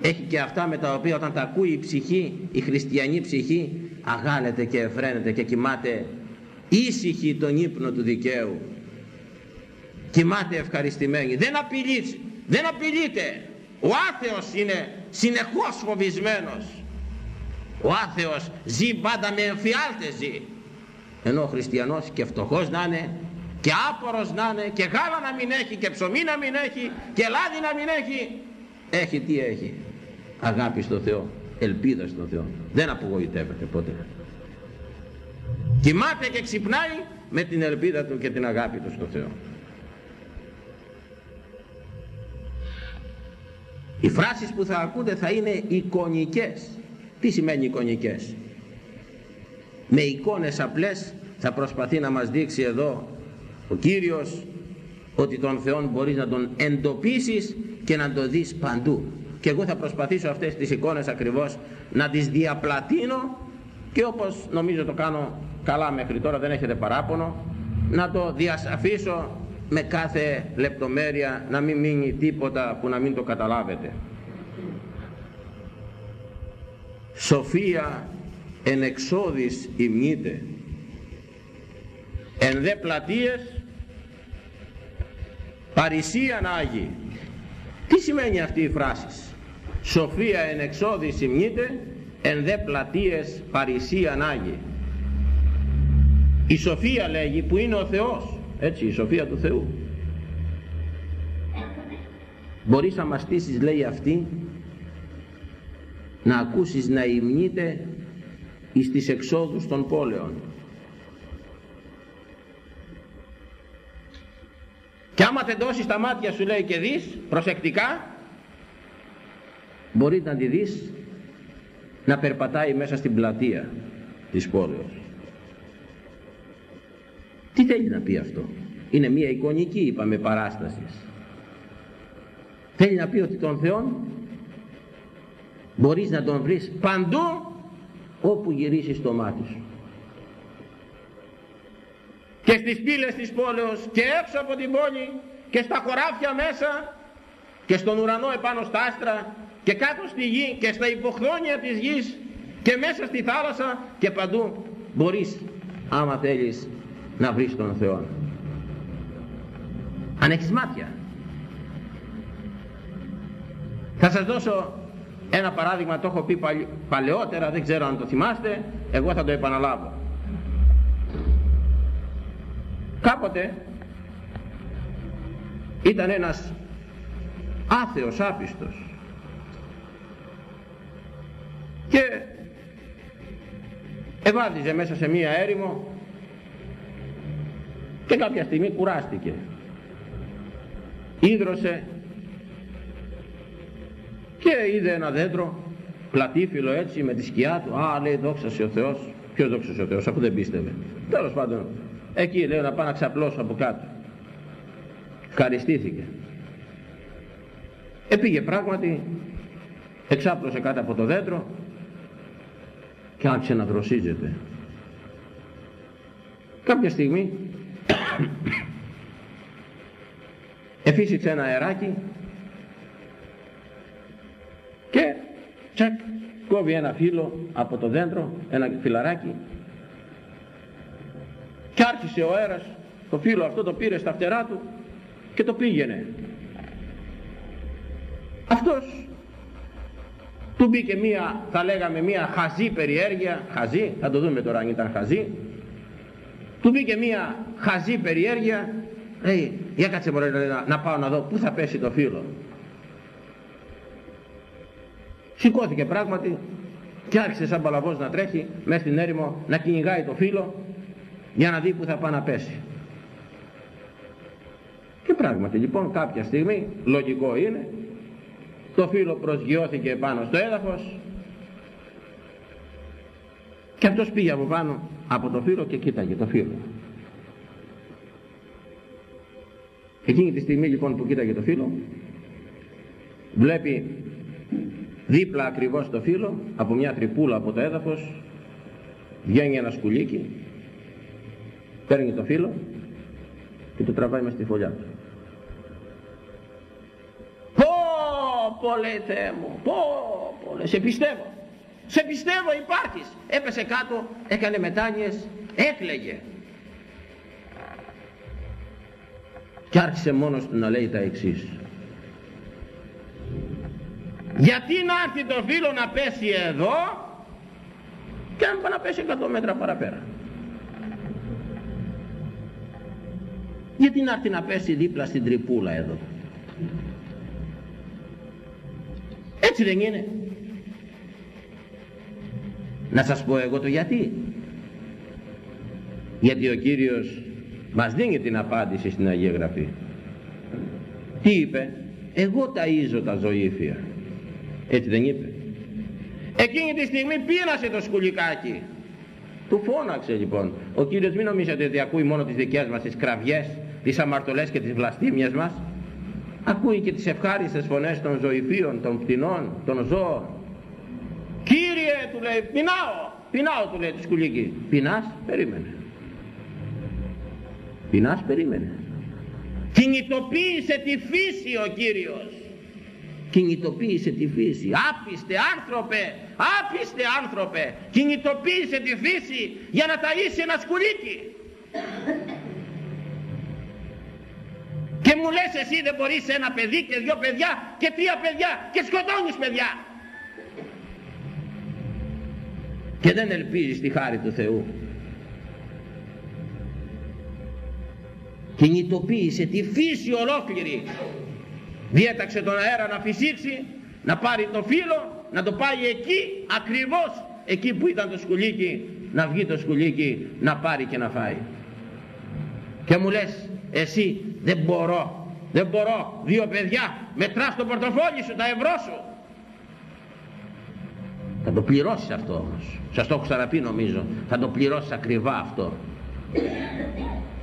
έχει και αυτά με τα οποία όταν τα ακούει η ψυχή η χριστιανή ψυχή αγάλεται και εφραίνεται και κοιμάται ήσυχη τον ύπνο του δικαίου. Κοιμάται ευχαριστημένη. Δεν απειλείς δεν απειλείται. Ο άθεος είναι συνεχώς φοβισμένος ο άθεος ζει πάντα με εμφιάλτες ζει. Ενώ ο χριστιανός και φτωχός να είναι και άπορος να είναι και γάλα να μην έχει και ψωμί να μην έχει και λάδι να μην έχει. Έχει τι έχει. Αγάπη στο Θεό. Ελπίδα στο Θεό. Δεν απογοητεύεται ποτέ. Κοιμάται και ξυπνάει με την ελπίδα του και την αγάπη του στο Θεό. Οι φράσεις που θα ακούτε θα είναι εικονικές τι σημαίνει εικονικές; Με εικόνες απλές θα προσπαθεί να μας δείξει εδώ ο Κύριος ότι τον Θεό μπορείς να τον εντοπίσεις και να τον δεις παντού. Και εγώ θα προσπαθήσω αυτές τις εικόνες ακριβώς να τις διαπλατείνω και όπως νομίζω το κάνω καλά μέχρι τώρα δεν έχετε παράπονο να το διασαφίσω με κάθε λεπτομέρεια να μην μείνει τίποτα που να μην το καταλάβετε σοφία εν εξόδης ημνείται εν δε πλατείες παρησίαν Άγιοι. Τι σημαίνει αυτή η φράση; Σοφία εν εξόδης ημνείται εν δε πλατείες παρησίαν Άγιοι. Η σοφία λέγει που είναι ο Θεός. Έτσι η σοφία του Θεού. Μπορείς να μαστήσεις λέει αυτή να ακούσεις να υμνείται εις τις εξόδους των πόλεων και άμα τεντώσεις τα μάτια σου λέει και δεις προσεκτικά μπορεί να τη δεις να περπατάει μέσα στην πλατεία της πόλεως τι θέλει να πει αυτό; Είναι μια εικονική είπαμε παράστασης. Θέλει να πει ότι τον Θεό μπορείς να τον βρεις παντού όπου γυρίσεις το μάτι σου. Και στις πύλες της πόλεως και έξω από την πόλη και στα χωράφια μέσα και στον ουρανό επάνω στα άστρα και κάτω στη γη και στα υποχρόνια της γης και μέσα στη θάλασσα και παντού μπορείς άμα θέλεις να βρεις τον Θεό αν έχεις μάτια θα σας δώσω ένα παράδειγμα το έχω πει παλαιότερα δεν ξέρω αν το θυμάστε εγώ θα το επαναλάβω. Κάποτε ήταν ένας άθεος άπιστος. Και ευάδιζε μέσα σε μία έρημο και κάποια στιγμή κουράστηκε. Ίδρωσε και είδε ένα δέντρο πλατήφυλλο έτσι με τη σκιά του. Α λέει δόξα σε ο Θεός. Ποιος δόξα σε ο Θεός αφού δεν πίστευε. Τέλος πάντων εκεί λέει να πάω να ξαπλώσω από κάτω. Ευχαριστήθηκε. Επήγε πράγματι εξάπλωσε κάτω από το δέντρο και άρχισε να δροσίζεται. Κάποια στιγμή εφύσηξε ένα αεράκι και τσακ κόβει ένα φύλλο από το δέντρο ένα φυλαράκι. Και άρχισε ο αέρας το φύλλο αυτό το πήρε στα φτερά του και το πήγαινε. Αυτός του μπήκε μία θα λέγαμε μία χαζή περιέργεια. Χαζή θα το δούμε τώρα αν ήταν χαζή. Του μπήκε μία χαζή περιέργεια. Λέει για κάτσε μωρέ να, να πάω να δω πού θα πέσει το φύλλο σηκώθηκε πράγματι και άρχισε σαν παλαβός να τρέχει μέσα στην έρημο να κυνηγάει το φύλλο για να δει που θα πάει να πέσει και πράγματι λοιπόν κάποια στιγμή λογικό είναι το φύλλο προσγειώθηκε πάνω στο έδαφος και αυτός πήγε από πάνω από το φύλλο και κοίταγε το φύλλο. Εκείνη τη στιγμή λοιπόν που κοίταγε το φύλλο, βλέπει δίπλα ακριβώς το φύλλο, από μια τρυπούλα από το έδαφος, βγαίνει ένας σκουλίκι, παίρνει το φύλλο και το τραβάει μες στη φωλιά του. Πω, πω λέει Θεέ μου, πω, πω, σε πιστεύω σε πιστεύω υπάρχεις. Έπεσε κάτω έκανε μετάνοιες έκλαιγε. Και άρχισε μόνος του να λέει τα εξής γιατί να έρθει το φύλλο να πέσει εδώ και αν πάει να πέσει 100 μέτρα παραπέρα γιατί να έρθει να πέσει δίπλα στην τρυπούλα εδώ έτσι δεν είναι να σας πω εγώ το γιατί. Γιατί ο Κύριος μας δίνει την απάντηση στην Αγία Γραφή. Τι είπε, εγώ ταΐζω τα ζωήφια. Έτσι δεν είπε. Εκείνη τη στιγμή πήρασε το σκουλικάκι. Του φώναξε λοιπόν. Ο Κύριος μην νομίζετε ότι ακούει μόνο τις δικές μας τις κραυγές, τις αμαρτωλές και τις βλαστήμιες μας. Ακούει και τις ευχάριστες φωνές των ζωηφίων, των πτηνών, των ζώων. Κύριε του λέει πεινάω, πεινάω του λέει του σκουλίκι. Πεινάς, περίμενε. πεινάς περίμενε κινητοποίησε τη φύση ο Κύριος κινητοποίησε τη φύση. Άπιστε άνθρωπε άπιστε άνθρωπε. Κινητοποίησε τη φύση για να ταΐσει ένα σκουλίκι και μου λες εσύ δεν μπορείς ένα παιδί και δυο παιδιά και τρία παιδιά και σκοτώνεις παιδιά και δεν ελπίζεις τη χάρη του Θεού. Κινητοποίησε τη φύση ολόκληρη διέταξε τον αέρα να φυσήξει να πάρει το φύλλο να το πάει εκεί ακριβώς εκεί που ήταν το σκουλίκι να βγει το σκουλίκι να πάρει και να φάει. Και μου λες εσύ δεν μπορώ δεν μπορώ. Δύο παιδιά μετράς το πορτοφόλι σου τα ευρώ σου θα το πληρώσεις αυτό όμως. Σας το έχω ξαναπεί νομίζω. Θα το πληρώσεις ακριβά αυτό.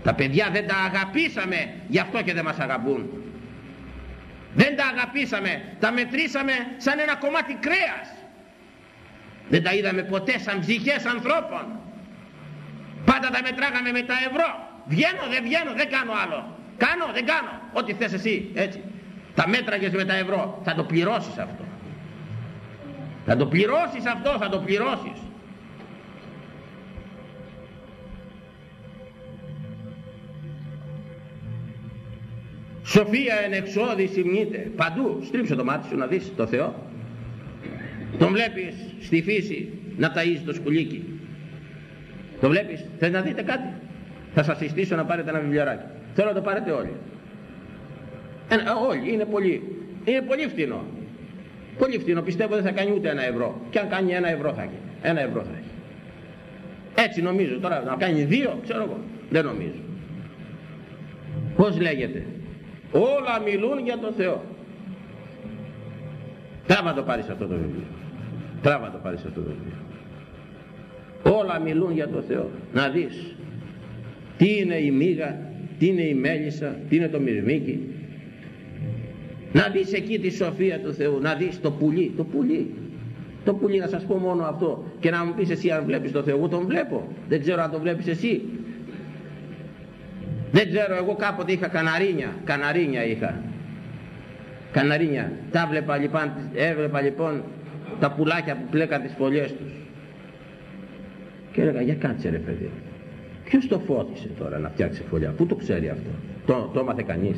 Τα παιδιά δεν τα αγαπήσαμε γι' αυτό και δεν μας αγαπούν δεν τα αγαπήσαμε τα μετρήσαμε σαν ένα κομμάτι κρέας. Δεν τα είδαμε ποτέ σαν ψυχές ανθρώπων. Πάντα τα μετράγαμε με τα ευρώ. Βγαίνω δεν βγαίνω δεν κάνω άλλο. Κάνω δεν κάνω. Ό,τι θες εσύ έτσι. Τα μέτραγες με τα ευρώ. Θα το πληρώσεις αυτό. Θα το πληρώσεις αυτό θα το πληρώσεις Σοφία εν εξόδη συμνείται παντού. Στρίψε το μάτι σου να δεις το Θεό. Τον βλέπεις στη φύση να ταΐζει το σκουλίκι. Το βλέπεις. Θες να δείτε κάτι; Θα σας συστήσω να πάρετε ένα βιβλιαράκι. Θέλω να το πάρετε όλοι. Ε, όλοι. Είναι πολύ είναι πολύ φτηνό. Πολύ φτηνό. Πιστεύω δεν θα κάνει ούτε ένα ευρώ. Και αν κάνει ένα ευρώ θα έχει. Ένα ευρώ θα έχει. Έτσι νομίζω. Τώρα να κάνει δύο ξέρω εγώ. Δεν νομίζω. Πως λέγεται; Όλα μιλούν για τον Θεό. Τράβα το πάρεις αυτό το βιβλίο. Τράβα το πάρεις αυτό το βιβλίο. Όλα μιλούν για τον Θεό. Να δεις τι είναι η μύγα τι είναι η μέλισσα τι είναι το μυρμήκι να δεις εκεί τη σοφία του Θεού να δεις το πουλί το πουλί. Το πουλί να σας πω μόνο αυτό και να μου πεις εσύ αν βλέπεις το Θεό. Εγώ τον βλέπω. Δεν ξέρω αν τον βλέπεις εσύ δεν ξέρω, εγώ κάποτε είχα καναρίνια, καναρίνια είχα. Καναρίνια. Τα βλέπα λοιπόν, έβλεπα λοιπόν τα πουλάκια που πλέκαν τις φωλιές τους. Και έλεγα, για κάτσε ρε παιδί. Ποιος το φώτισε τώρα να φτιάξει φωλιά, πού το ξέρει αυτό; Το, το έμαθε κανείς.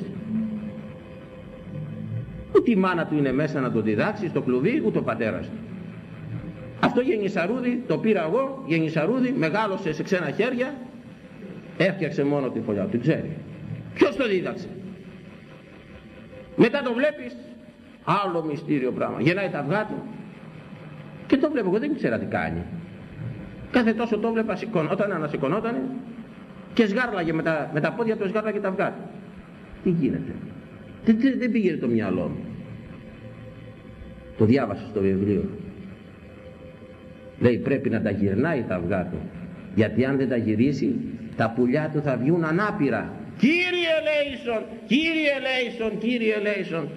Ούτε η μάνα του είναι μέσα να το διδάξει στο κλουβί, ούτε ο πατέρας του. Αυτό γεννησαρούδι, το πήρα εγώ, γεννησαρούδι, μεγάλωσε σε ξένα χέρια έφτιαξε μόνο τη φωλιά του, ξέρει. Ποιος το δίδαξε; Μετά το βλέπεις, άλλο μυστήριο πράγμα. Γεννάει τα αυγά του και το βλέπω, εγώ δεν ξέρω τι κάνει. Κάθε τόσο το βλέπα, σηκωνόταν, ανασηκωνόταν και σγάρλαγε με τα, με τα πόδια του, σγάρλαγε τα αυγά του. Τι γίνεται; Δεν, δεν πήγαινε το μυαλό μου. Το διάβασα στο βιβλίο. Λέει πρέπει να τα γυρνάει τα αυγά του. Γιατί αν δεν τα γυρίσει τα πουλιά του θα βγουν ανάπηρα. Κύριε Λέισον, Κύριε Λέισον, Κύριε Λέισον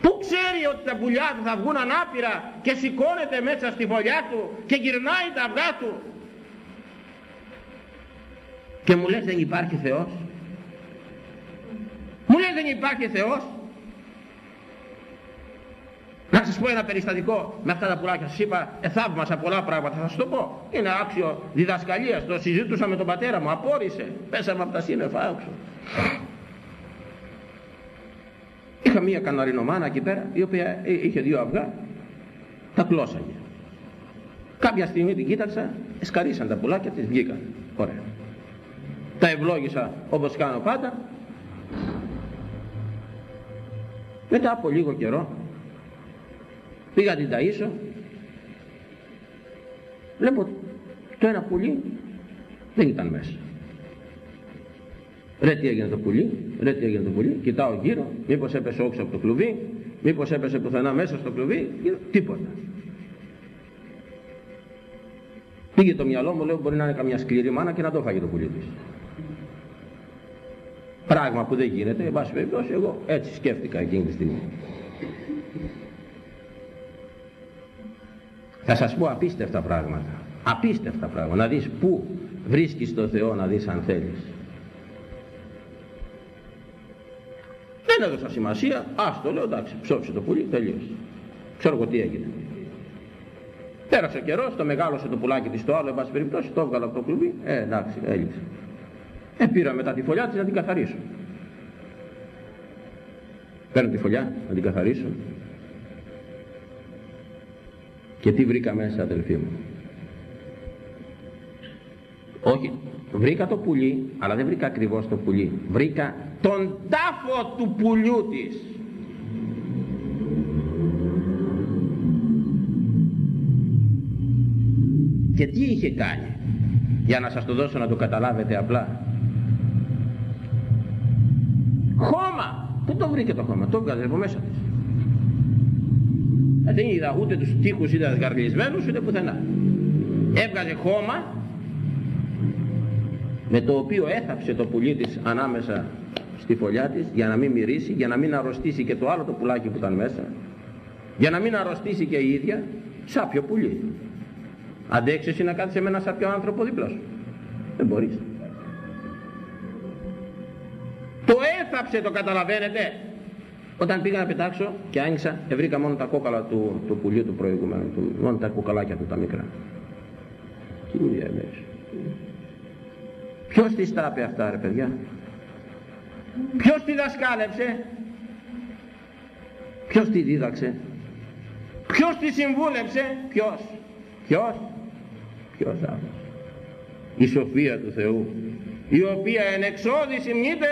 Πού ξέρει ότι τα πουλιά του θα βγουν ανάπηρα και σηκώνεται μέσα στη φωλιά του και γυρνάει τα αυγά του; Και μου λες δεν υπάρχει Θεός μου λες δεν υπάρχει Θεός να σας πω ένα περιστατικό με αυτά τα πουλάκια. Σας είπα, εθαύμασα πολλά πράγματα. Θα σας το πω. Είναι άξιο διδασκαλίας. Το συζήτουσα με τον πατέρα μου. Απόρρισε. Πέσαμε από τα σύννεφα άξιο. Είχα μία καναρινομάνα εκεί πέρα, η οποία είχε δύο αυγά. Τα κλώσαγε. Κάποια στιγμή την κοίταξα, εσκαρίσαν τα πουλάκια της, βγήκαν. Ωραία. Τα ευλόγησα όπως κάνω πάντα. Μετά από λίγο καιρό πήγα την ταΐσω βλέπω το ένα πουλί δεν ήταν μέσα. Ρε τι έγινε το πουλί ρε τι έγινε το πουλί. Κοιτάω γύρω μήπως έπεσε όξω από το κλουβί μήπως έπεσε πουθενά μέσα στο κλουβί γύρω, τίποτα. Πήγε το μυαλό μου λέω μπορεί να είναι καμιά σκληρή μάνα και να το φάγει το πουλί της. Πράγμα που δεν γίνεται εν πάση περιπτώσει εγώ έτσι σκέφτηκα εκείνη τη στιγμή Θα σας πω απίστευτα πράγματα. Απίστευτα πράγματα. Να δεις πού βρίσκεις το Θεό να δεις αν θέλεις. Δεν έδωσα σημασία, ας το λέω εντάξει, ψώψε το πουλί, τελείωσε. Ξέρω εγώ τι έγινε. Πέρασε ο καιρός, το μεγάλωσε το πουλάκι της στο άλλο, εν πάση περιπτώσει, το έβγαλα από το κλουβί. Ε, εντάξει, έλειψε. Ε, πήρα μετά τη φωλιά της να την καθαρίσω. Παίρνω τη φωλιά να την καθαρίσω. Και τι βρήκα μέσα αδελφοί μου; Όχι, βρήκα το πουλί, αλλά δεν βρήκα ακριβώς το πουλί. Βρήκα τον τάφο του πουλιού της. Και τι είχε κάνει, για να σας το δώσω να το καταλάβετε απλά. Χώμα! Πού το βρήκε το χώμα, το βγάζε από μέσα της. Ε, δεν είδα ούτε τους τείχους είδα γαρλισμένους ούτε πουθενά. Έβγαζε χώμα με το οποίο έθαψε το πουλί της ανάμεσα στη φωλιά της για να μην μυρίσει, για να μην αρρωστήσει και το άλλο το πουλάκι που ήταν μέσα για να μην αρρωστήσει και η ίδια σάπιο πουλί. Αντέξεις εσύ να κάθεσαι με ένα σάπιο άνθρωπο δίπλα σου. Δεν μπορείς. Το έθαψε το καταλαβαίνετε όταν πήγα να πετάξω και άνοιξα βρήκα μόνο τα κόκαλα του, του πουλιού του προηγουμένου του, μόνο τα κοκαλάκια του τα μικρά Κύριε μέσα Ποιος τις τα αυτά ρε παιδιά; Ποιος τη δασκάλεψε; Ποιος τη δίδαξε; Ποιος τη συμβούλεψε; Ποιος; Ποιος; Ποιος άλλος; Η σοφία του Θεού. Η οποία εν εξόδη συμνείται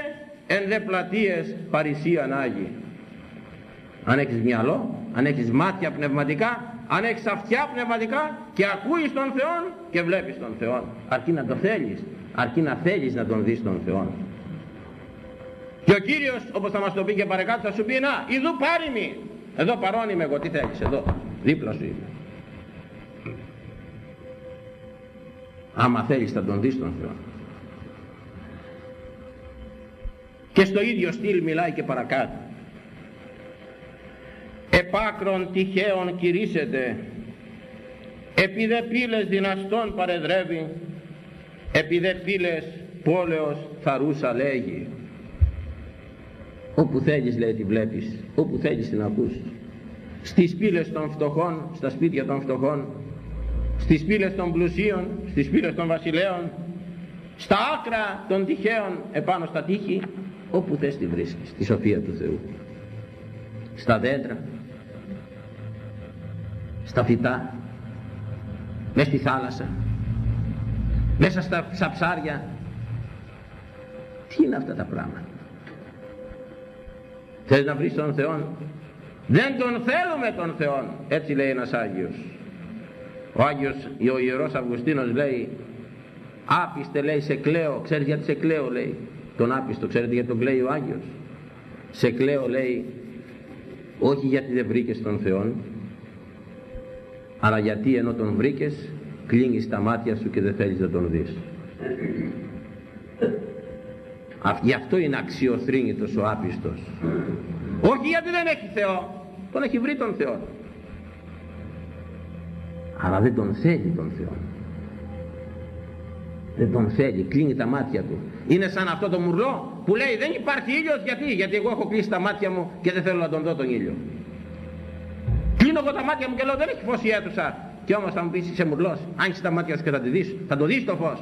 εν δε πλατείες παρησίαν Άγιοι. Αν έχεις μυαλό, αν έχεις μάτια πνευματικά, αν έχεις αυτιά πνευματικά και ακούεις τον Θεό και βλέπεις τον Θεό. Αρκεί να το θέλεις. Αρκεί να θέλεις να τον δεις τον Θεό και ο Κύριος όπως θα μας το πει και παρεκάτω θα σου πει να ειδού πάρημι εδώ παρόν είμαι εγώ τι θέλεις εδώ δίπλα σου είμαι άμα θέλεις θα τον δεις τον Θεό και στο ίδιο στυλ μιλάει και παρακάτω επάκρον τυχαίων κηρύσσεται. Επί δε πύλες δυναστών παρεδρεύει επί δε πύλες πόλεως θαρούσα λέγει. Όπου θέλεις λέει τη βλέπεις όπου θέλεις την ακούς. Στις πύλες των φτωχών στα σπίτια των φτωχών στις πύλες των πλουσίων στις πύλες των βασιλέων στα άκρα των τυχαίων επάνω στα τείχη όπου θες τη βρίσκεις τη σοφία του Θεού. Στα δέντρα στα φυτά μες στη θάλασσα μέσα στα, στα ψάρια. Τι είναι αυτά τα πράγματα; Θες να βρεις τον Θεό δεν τον θέλουμε τον Θεό έτσι λέει ένας Άγιος. Ο Άγιος ο Ιερός Αυγουστίνος λέει άπιστε λέει σε κλαίω ξέρεις γιατί σε κλαίω λέει; Τον άπιστο ξέρετε γιατί τον κλαίει ο Άγιος; Σε κλαίω λέει όχι γιατί δεν βρήκες τον Θεό αλλά γιατί ενώ τον βρήκες κλείνεις τα μάτια σου και δεν θέλεις να τον δεις. Γι' αυτό είναι αξιοθρύνητος ο άπιστος. Όχι γιατί δεν έχει Θεό τον έχει βρει τον Θεό. Αλλά δεν τον θέλει τον Θεό. Δεν τον θέλει, κλείνει τα μάτια του. Είναι σαν αυτό το μουρλό που λέει δεν υπάρχει ήλιος γιατί, γιατί εγώ έχω κλείσει τα μάτια μου και δεν θέλω να τον δω τον ήλιο κλείνω εγώ τα μάτια μου και λέω δεν έχει φως η αίθουσα και όμως θα μου πεις είσαι μουρλός, άνοιξε τα μάτια σου και θα τη δεις, θα το δεις το φως.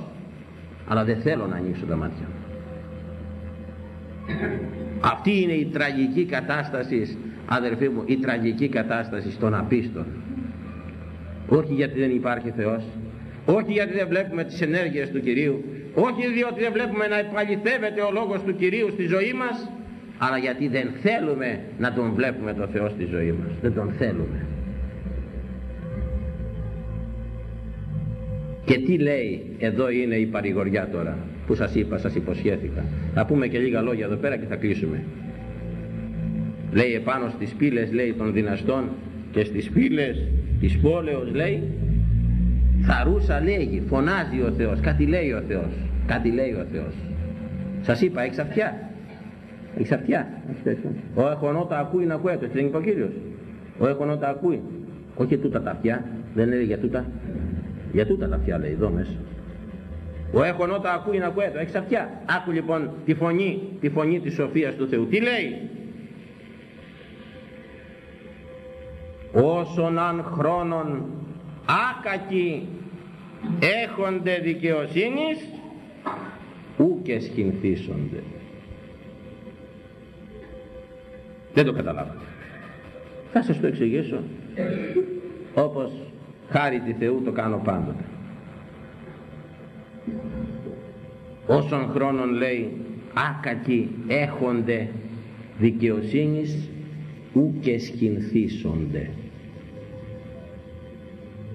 Αλλά δεν θέλω να ανοίξω τα μάτια μου. Αυτή είναι η τραγική κατάσταση, αδερφοί μου, η τραγική κατάσταση των απίστων. Όχι γιατί δεν υπάρχει Θεός, όχι γιατί δεν βλέπουμε τις ενέργειες του Κυρίου, όχι διότι δεν βλέπουμε να επαληθεύεται ο λόγος του Κυρίου στη ζωή μας, αλλά γιατί δεν θέλουμε να τον βλέπουμε το Θεό στη ζωή μας. Δεν τον θέλουμε. Και τι λέει, εδώ είναι η παρηγοριά τώρα που σας είπα, σας υποσχέθηκα. Θα πούμε και λίγα λόγια εδώ πέρα και θα κλείσουμε. Λέει επάνω στις πύλες λέει των δυναστών και στις πύλες της πόλεως λέει θαρούσα λέγει, φωνάζει ο Θεός, κάτι λέει ο Θεός, κάτι λέει ο Θεός. Σας είπα, έχεις αυτιά. Η. Ο έχονό τα ακούει να ακούει, έτσι δεν είπε ο κύριος. Ο έχονό τα ακούει. Όχι τούτα τα αυτιά, δεν λέει για τούτα. Για τούτα τα αυτιά λέει εδώ μέσα. Ο έχονό τα ακούει να ακούει, έχεις. Άκου λοιπόν τη φωνή, τη φωνή της σοφίας του Θεού. Τι λέει; Όσον αν χρόνων άκακοι έχονται δικαιοσύνης, ου και. Δεν το καταλάβατε. Θα σας το εξηγήσω. Όπως χάρη τη Θεού το κάνω πάντοτε. Όσον χρόνων λέει άκακοι έχονται δικαιοσύνης ου και σχυνθίσονται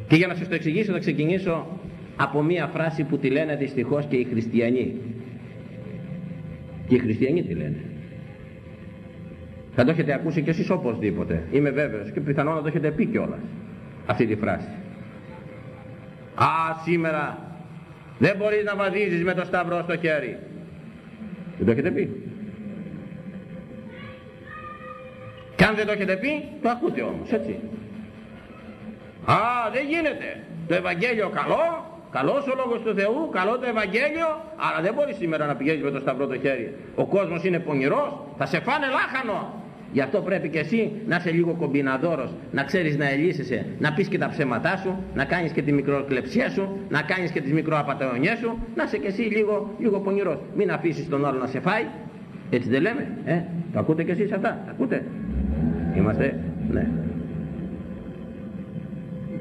και για να σας το εξηγήσω θα ξεκινήσω από μία φράση που τη λένε δυστυχώς και οι χριστιανοί. Και οι χριστιανοί τη λένε θα το έχετε ακούσει και εσείς οπωσδήποτε. Είμαι βέβαιος και πιθανόν να το έχετε πει κιόλας αυτή τη φράση. Α σήμερα δεν μπορείς να βαδίζεις με το σταυρό στο χέρι. Δεν το έχετε πει. Και αν δεν το έχετε πει το ακούτε όμως έτσι. Α δεν γίνεται. Το Ευαγγέλιο καλό Καλός ο Λόγος του Θεού, καλό το Ευαγγέλιο, αλλά δεν μπορείς σήμερα να πηγαίνεις με το σταυρό το χέρι. Ο κόσμος είναι πονηρός, θα σε φάνε λάχανο. Γι' αυτό πρέπει και εσύ να είσαι λίγο κομπιναδόρος, να ξέρεις να ελύσεσαι, να πεις και τα ψέματά σου, να κάνεις και τη μικροκλεψία σου, να κάνεις και τις μικροαπατεωνιές σου, να είσαι και εσύ λίγο, λίγο πονηρός. Μην αφήσεις τον άλλο να σε φάει, έτσι δεν λέμε, ε, το ακούτε και εσείς αυτά, τα ακούτε; Είμαστε, ναι.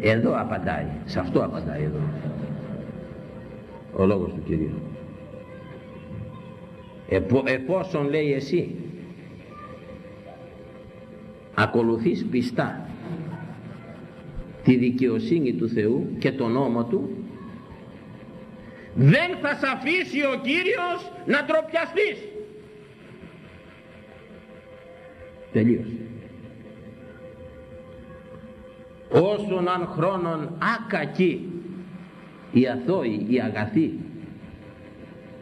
Εδώ απαντάει, σε αυτό απαντάει εδώ ο λόγος του Κυρίου Επο, εφόσον λέει εσύ ακολουθείς πιστά τη δικαιοσύνη του Θεού και τον νόμο Του. Δεν θα σε αφήσει ο Κύριος να τροπιαστείς τελείωσε. Όσον αν χρόνων άκακοι οι αθώοι, οι αγαθοί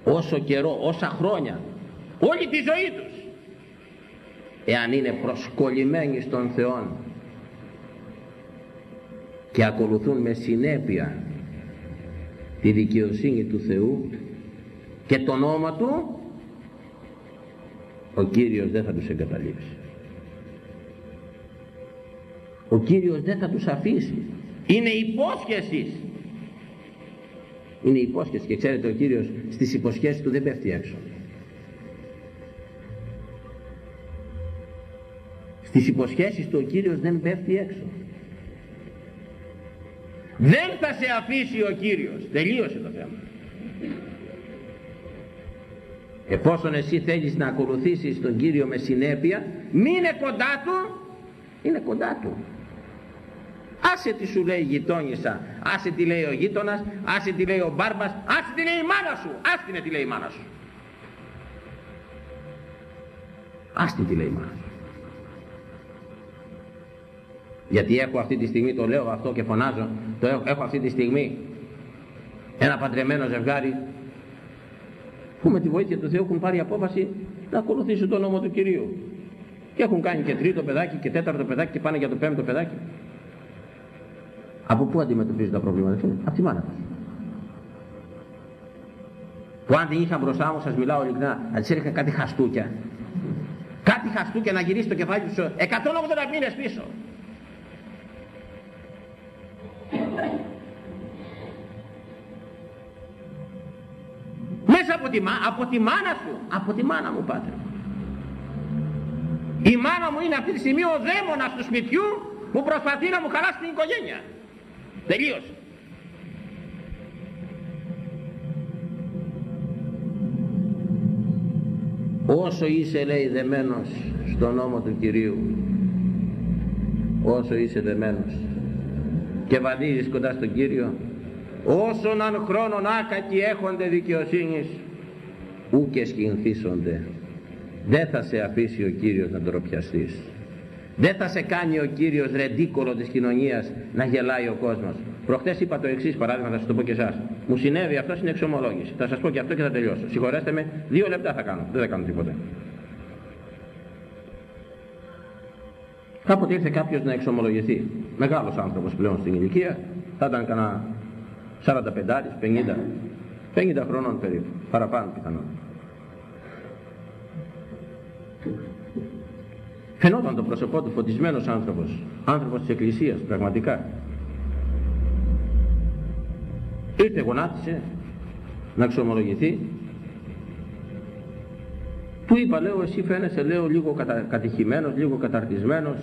όσο καιρό, όσα χρόνια όλη τη ζωή τους εάν είναι προσκολλημένοι στον Θεό και ακολουθούν με συνέπεια τη δικαιοσύνη του Θεού και το όνομα Του ο Κύριος δεν θα τους εγκαταλείψει. Ο Κύριος δεν θα τους αφήσει. Είναι υπόσχεσης. Είναι υπόσχεση και ξέρετε ο Κύριος στις υποσχέσεις του δεν πέφτει έξω. Στις υποσχέσεις του ο Κύριος δεν πέφτει έξω. Δεν θα σε αφήσει ο Κύριος. Τελείωσε το θέμα. Εφόσον εσύ θέλεις να ακολουθήσεις τον Κύριο με συνέπεια, μείνε κοντά Του, είναι κοντά Του. Άσε τι σου λέει η γειτόνισσα, άσε τι λέει ο γείτονας, άσε τι λέει ο μπάρμπας, άσε τι λέει η μάνα σου, άσε τι λέει η μάνα σου. Άστε τι λέει η μάνα σου. Γιατί έχω αυτή τη στιγμή, το λέω αυτό και φωνάζω, το έχω, έχω αυτή τη στιγμή ένα παντρεμένο ζευγάρι που με τη βοήθεια του Θεού έχουν πάρει απόφαση να ακολουθήσουν τον νόμο του Κυρίου. Και έχουν κάνει και τρίτο παιδάκι και τέταρτο παιδάκι και πάνε για το πέμπτο παιδάκι. Από πού αντιμετωπίζουν τα προβλήματα, φίλε, από τη μάνα τους. Που αν την είχα μπροστά μου, σας μιλάω ειλικρινά, να της έριχα κάτι χαστούκια. Κάτι χαστούκια να γυρίσει το κεφάλι τους 180 μήνες πίσω. Μέσα από τη, από τη μάνα σου, από τη μάνα μου πάτε. Η μάνα μου είναι αυτή τη στιγμή ο δαίμονας του σπιτιού που προσπαθεί να μου χαλάσει την οικογένεια. Τελείωσε. Όσο είσαι λέει δεμένος στον νόμο του Κυρίου όσο είσαι δεμένος και βαδίζεις κοντά στον Κύριο όσον αν χρόνων άκακοι έχονται δικαιοσύνης ου και σκηνθίσονται δεν θα σε αφήσει ο Κύριος να ντροπιαστείς δεν θα σε κάνει ο Κύριος ρεντίκολο της κοινωνίας να γελάει ο κόσμος. Προχτές είπα το εξής παράδειγμα, θα σας το πω και εσάς. Μου συνέβη αυτό στην εξομολόγηση. Θα σας πω και αυτό και θα τελειώσω. Συγχωρέστε με, δύο λεπτά θα κάνω. Δεν θα κάνω τίποτα. Κάποτε ήρθε κάποιος να εξομολογηθεί. Μεγάλος άνθρωπος πλέον στην ηλικία. Θα ήταν κανένα 45, 50, 50 χρονών περίπου. Παραπάνω πιθανόν. φαινόταν το πρόσωπό του φωτισμένος άνθρωπος άνθρωπος της Εκκλησίας πραγματικά ήρθε γονάτισε να ξομολογηθεί του είπα λέω εσύ φαίνεσαι λέω λίγο κατα, κατηχημένος λίγο καταρτισμένος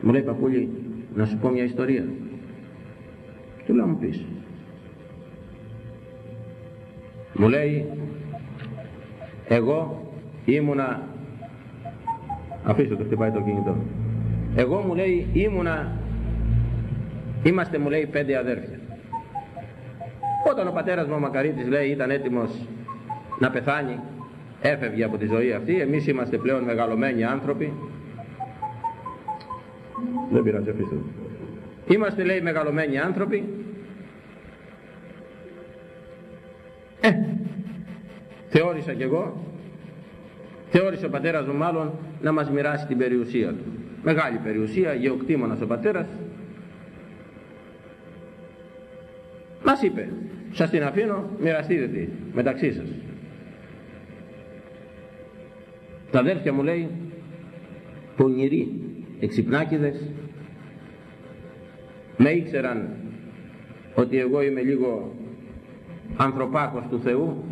μου λέει παππούλη να σου πω μια ιστορία του λέω μου πεις μου λέει εγώ ήμουνα αφήστε το χτυπάει το κινητό. Εγώ μου λέει ήμουνα είμαστε μου λέει πέντε αδέρφια. Όταν ο πατέρας μου ο Μακαρίτης λέει ήταν έτοιμος να πεθάνει έφευγε από τη ζωή αυτή. Εμείς είμαστε πλέον μεγαλωμένοι άνθρωποι. Δεν πειράζει αφήστε είμαστε λέει μεγαλωμένοι άνθρωποι θεώρησα κι εγώ θεώρησε ο πατέρας μου μάλλον να μας μοιράσει την περιουσία του. Μεγάλη περιουσία, γεωκτήμονας ο πατέρας. Μας είπε σας την αφήνω μοιραστείτε τη μεταξύ σας τα αδέρφια μου λέει πονηροί εξυπνάκηδες με ήξεραν ότι εγώ είμαι λίγο ανθρωπάκος του Θεού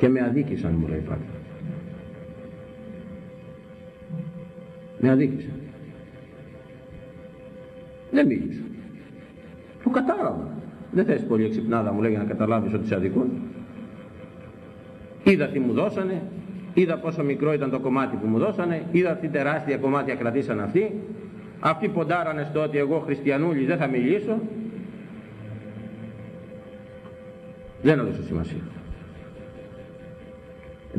και με αδίκησαν μου λέει πάντα με αδίκησαν. Δεν μίλησα το κατάλαβα. Δεν θες πολύ εξυπνάδα μου λέει για να καταλάβεις ότι σε αδικούν. Είδα τι μου δώσανε είδα πόσο μικρό ήταν το κομμάτι που μου δώσανε είδα τι τεράστια κομμάτια κρατήσαν αυτοί. Αυτοί ποντάρανε στο ότι εγώ χριστιανούλης δεν θα μιλήσω. Δεν έδωσε σημασία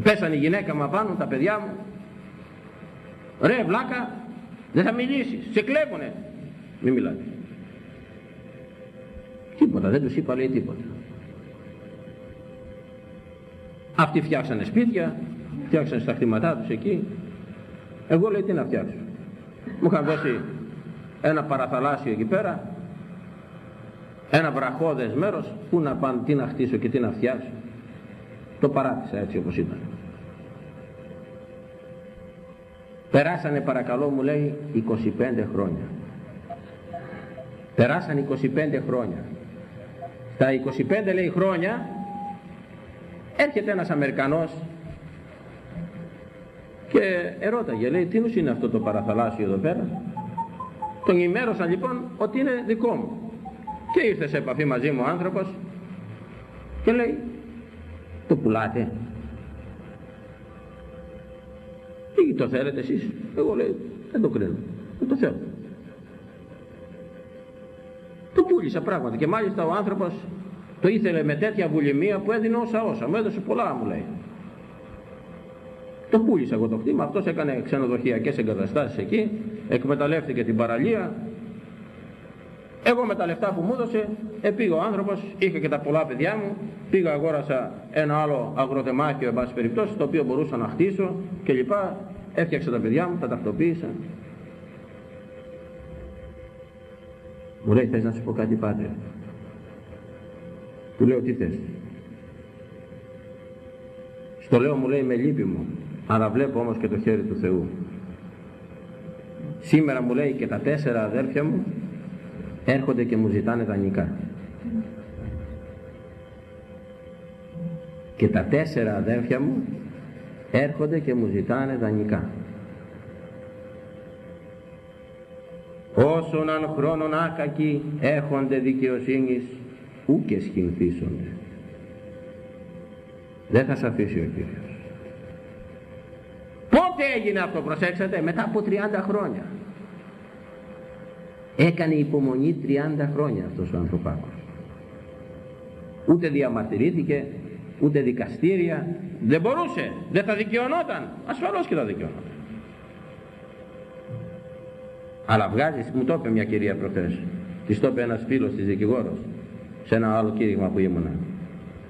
πέσανε η γυναίκα μου απάνω τα παιδιά μου. Ρε βλάκα δεν θα μιλήσεις. Σε κλέβουνε. Μη μιλάτε τίποτα δεν τους είπα λέει τίποτα. Αυτοί φτιάξανε σπίτια φτιάξανε στα χρήματά τους εκεί. Εγώ λέει τι να φτιάξω. Μου είχαν δώσει ένα παραθαλάσσιο εκεί πέρα ένα βραχώδες μέρος που να πάνε, τι να χτίσω και τι να φτιάξω το παράτησα έτσι όπως ήταν. Περάσανε παρακαλώ μου λέει 25 χρόνια. Περάσαν 25 χρόνια. Στα 25 λέει χρόνια έρχεται ένας Αμερικανός και ερώταγε λέει τι είναι αυτό το παραθαλάσσιο εδώ πέρα; Τον ημέρωσαν λοιπόν ότι είναι δικό μου. Και ήρθε σε επαφή μαζί μου ο άνθρωπος και λέει το πουλάτε. Τι το θέλετε εσείς; Εγώ λέει δεν το κρίνω. Δεν το θέλω. Το πούλησα πράγματι και μάλιστα ο άνθρωπος το ήθελε με τέτοια βουλημία που έδινε όσα όσα. Μου έδωσε πολλά μου λέει. Το πούλησα εγώ το κτήμα. Αυτός έκανε ξενοδοχειακές εγκαταστάσεις εκεί. Εκμεταλλεύτηκε την παραλία εγώ με τα λεφτά που μου έδωσε επήγα ο άνθρωπος είχα και τα πολλά παιδιά μου πήγα αγόρασα ένα άλλο αγροτεμάχιο εν πάση περιπτώσει το οποίο μπορούσα να χτίσω και λοιπά. Έφτιαξα τα παιδιά μου, τα ταυτοποίησα. Μου λέει θες να σου πω κάτι πάτερ; Του λέω τι θες; Στο λέω μου λέει με λύπη μου αλλά βλέπω όμως και το χέρι του Θεού σήμερα μου λέει και τα τέσσερα αδέρφια μου έρχονται και μου ζητάνε δανεικά και τα τέσσερα αδέρφια μου έρχονται και μου ζητάνε δανεικά όσον αν χρόνων άκακοι έχονται δικαιοσύνης ού και σχηνθήσονται δεν θα σε αφήσει ο Κύριος. Πότε έγινε αυτό προσέξατε μετά από 30 χρόνια έκανε υπομονή 30 χρόνια αυτός ο ανθρωπάκος. Ούτε διαμαρτυρήθηκε ούτε δικαστήρια. Δεν μπορούσε, δεν θα δικαιωνόταν. Ασφαλώς και θα δικαιωνόταν. Αλλά βγάζεις, μου το είπε μια κυρία προχθές. Της το είπε ένας φίλος της δικηγόρος σε ένα άλλο κήρυγμα που ήμουνα.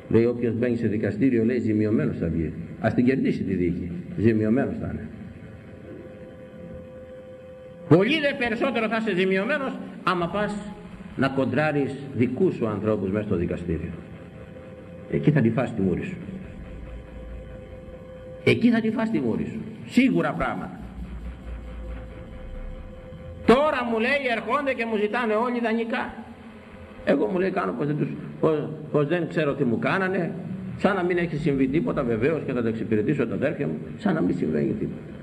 Λέει όποιος μπαίνει σε δικαστήριο λέει ζημιωμένος θα βγει. Ας την κερδίσει τη δίκη. Ζημιωμένος θα είναι πολύ δε περισσότερο θα είσαι ζημιωμένος άμα πας να κοντράρεις δικούς σου ανθρώπους μέσα στο δικαστήριο. Εκεί θα τη φας τη μούρη σου. Εκεί θα τη φας τη μούρη σου. Σίγουρα πράγματα. Τώρα μου λέει ερχόνται και μου ζητάνε όλοι δανεικά. Εγώ μου λέει κάνω πως δεν, τους, πως, πως δεν ξέρω τι μου κάνανε. Σαν να μην έχει συμβεί τίποτα βεβαίως και θα τα εξυπηρετήσω τα αδέρφια μου. Σαν να μην συμβαίνει τίποτα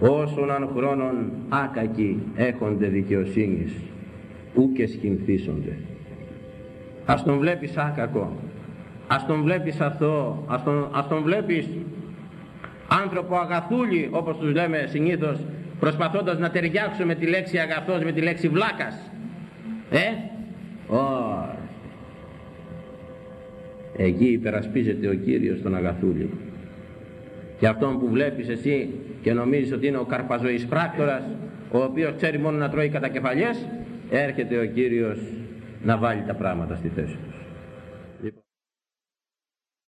όσον αν χρόνων άκακοι έχονται δικαιοσύνης ούκε σκηνθίσονται ας τον βλέπεις άκακο ας τον βλέπεις αθώο ας τον, ας τον βλέπεις άνθρωπο αγαθούλη όπως τους λέμε συνήθως προσπαθώντας να ταιριάξουμε τη λέξη αγαθός με τη λέξη βλάκας. Ε; Oh. εκεί υπερασπίζεται ο Κύριος τον αγαθούλη. Και αυτόν που βλέπεις εσύ και νομίζεις ότι είναι ο καρπαζοής πράκτορας ο οποίος ξέρει μόνο να τρώει κατά κεφαλιές έρχεται ο Κύριος να βάλει τα πράγματα στη θέση τους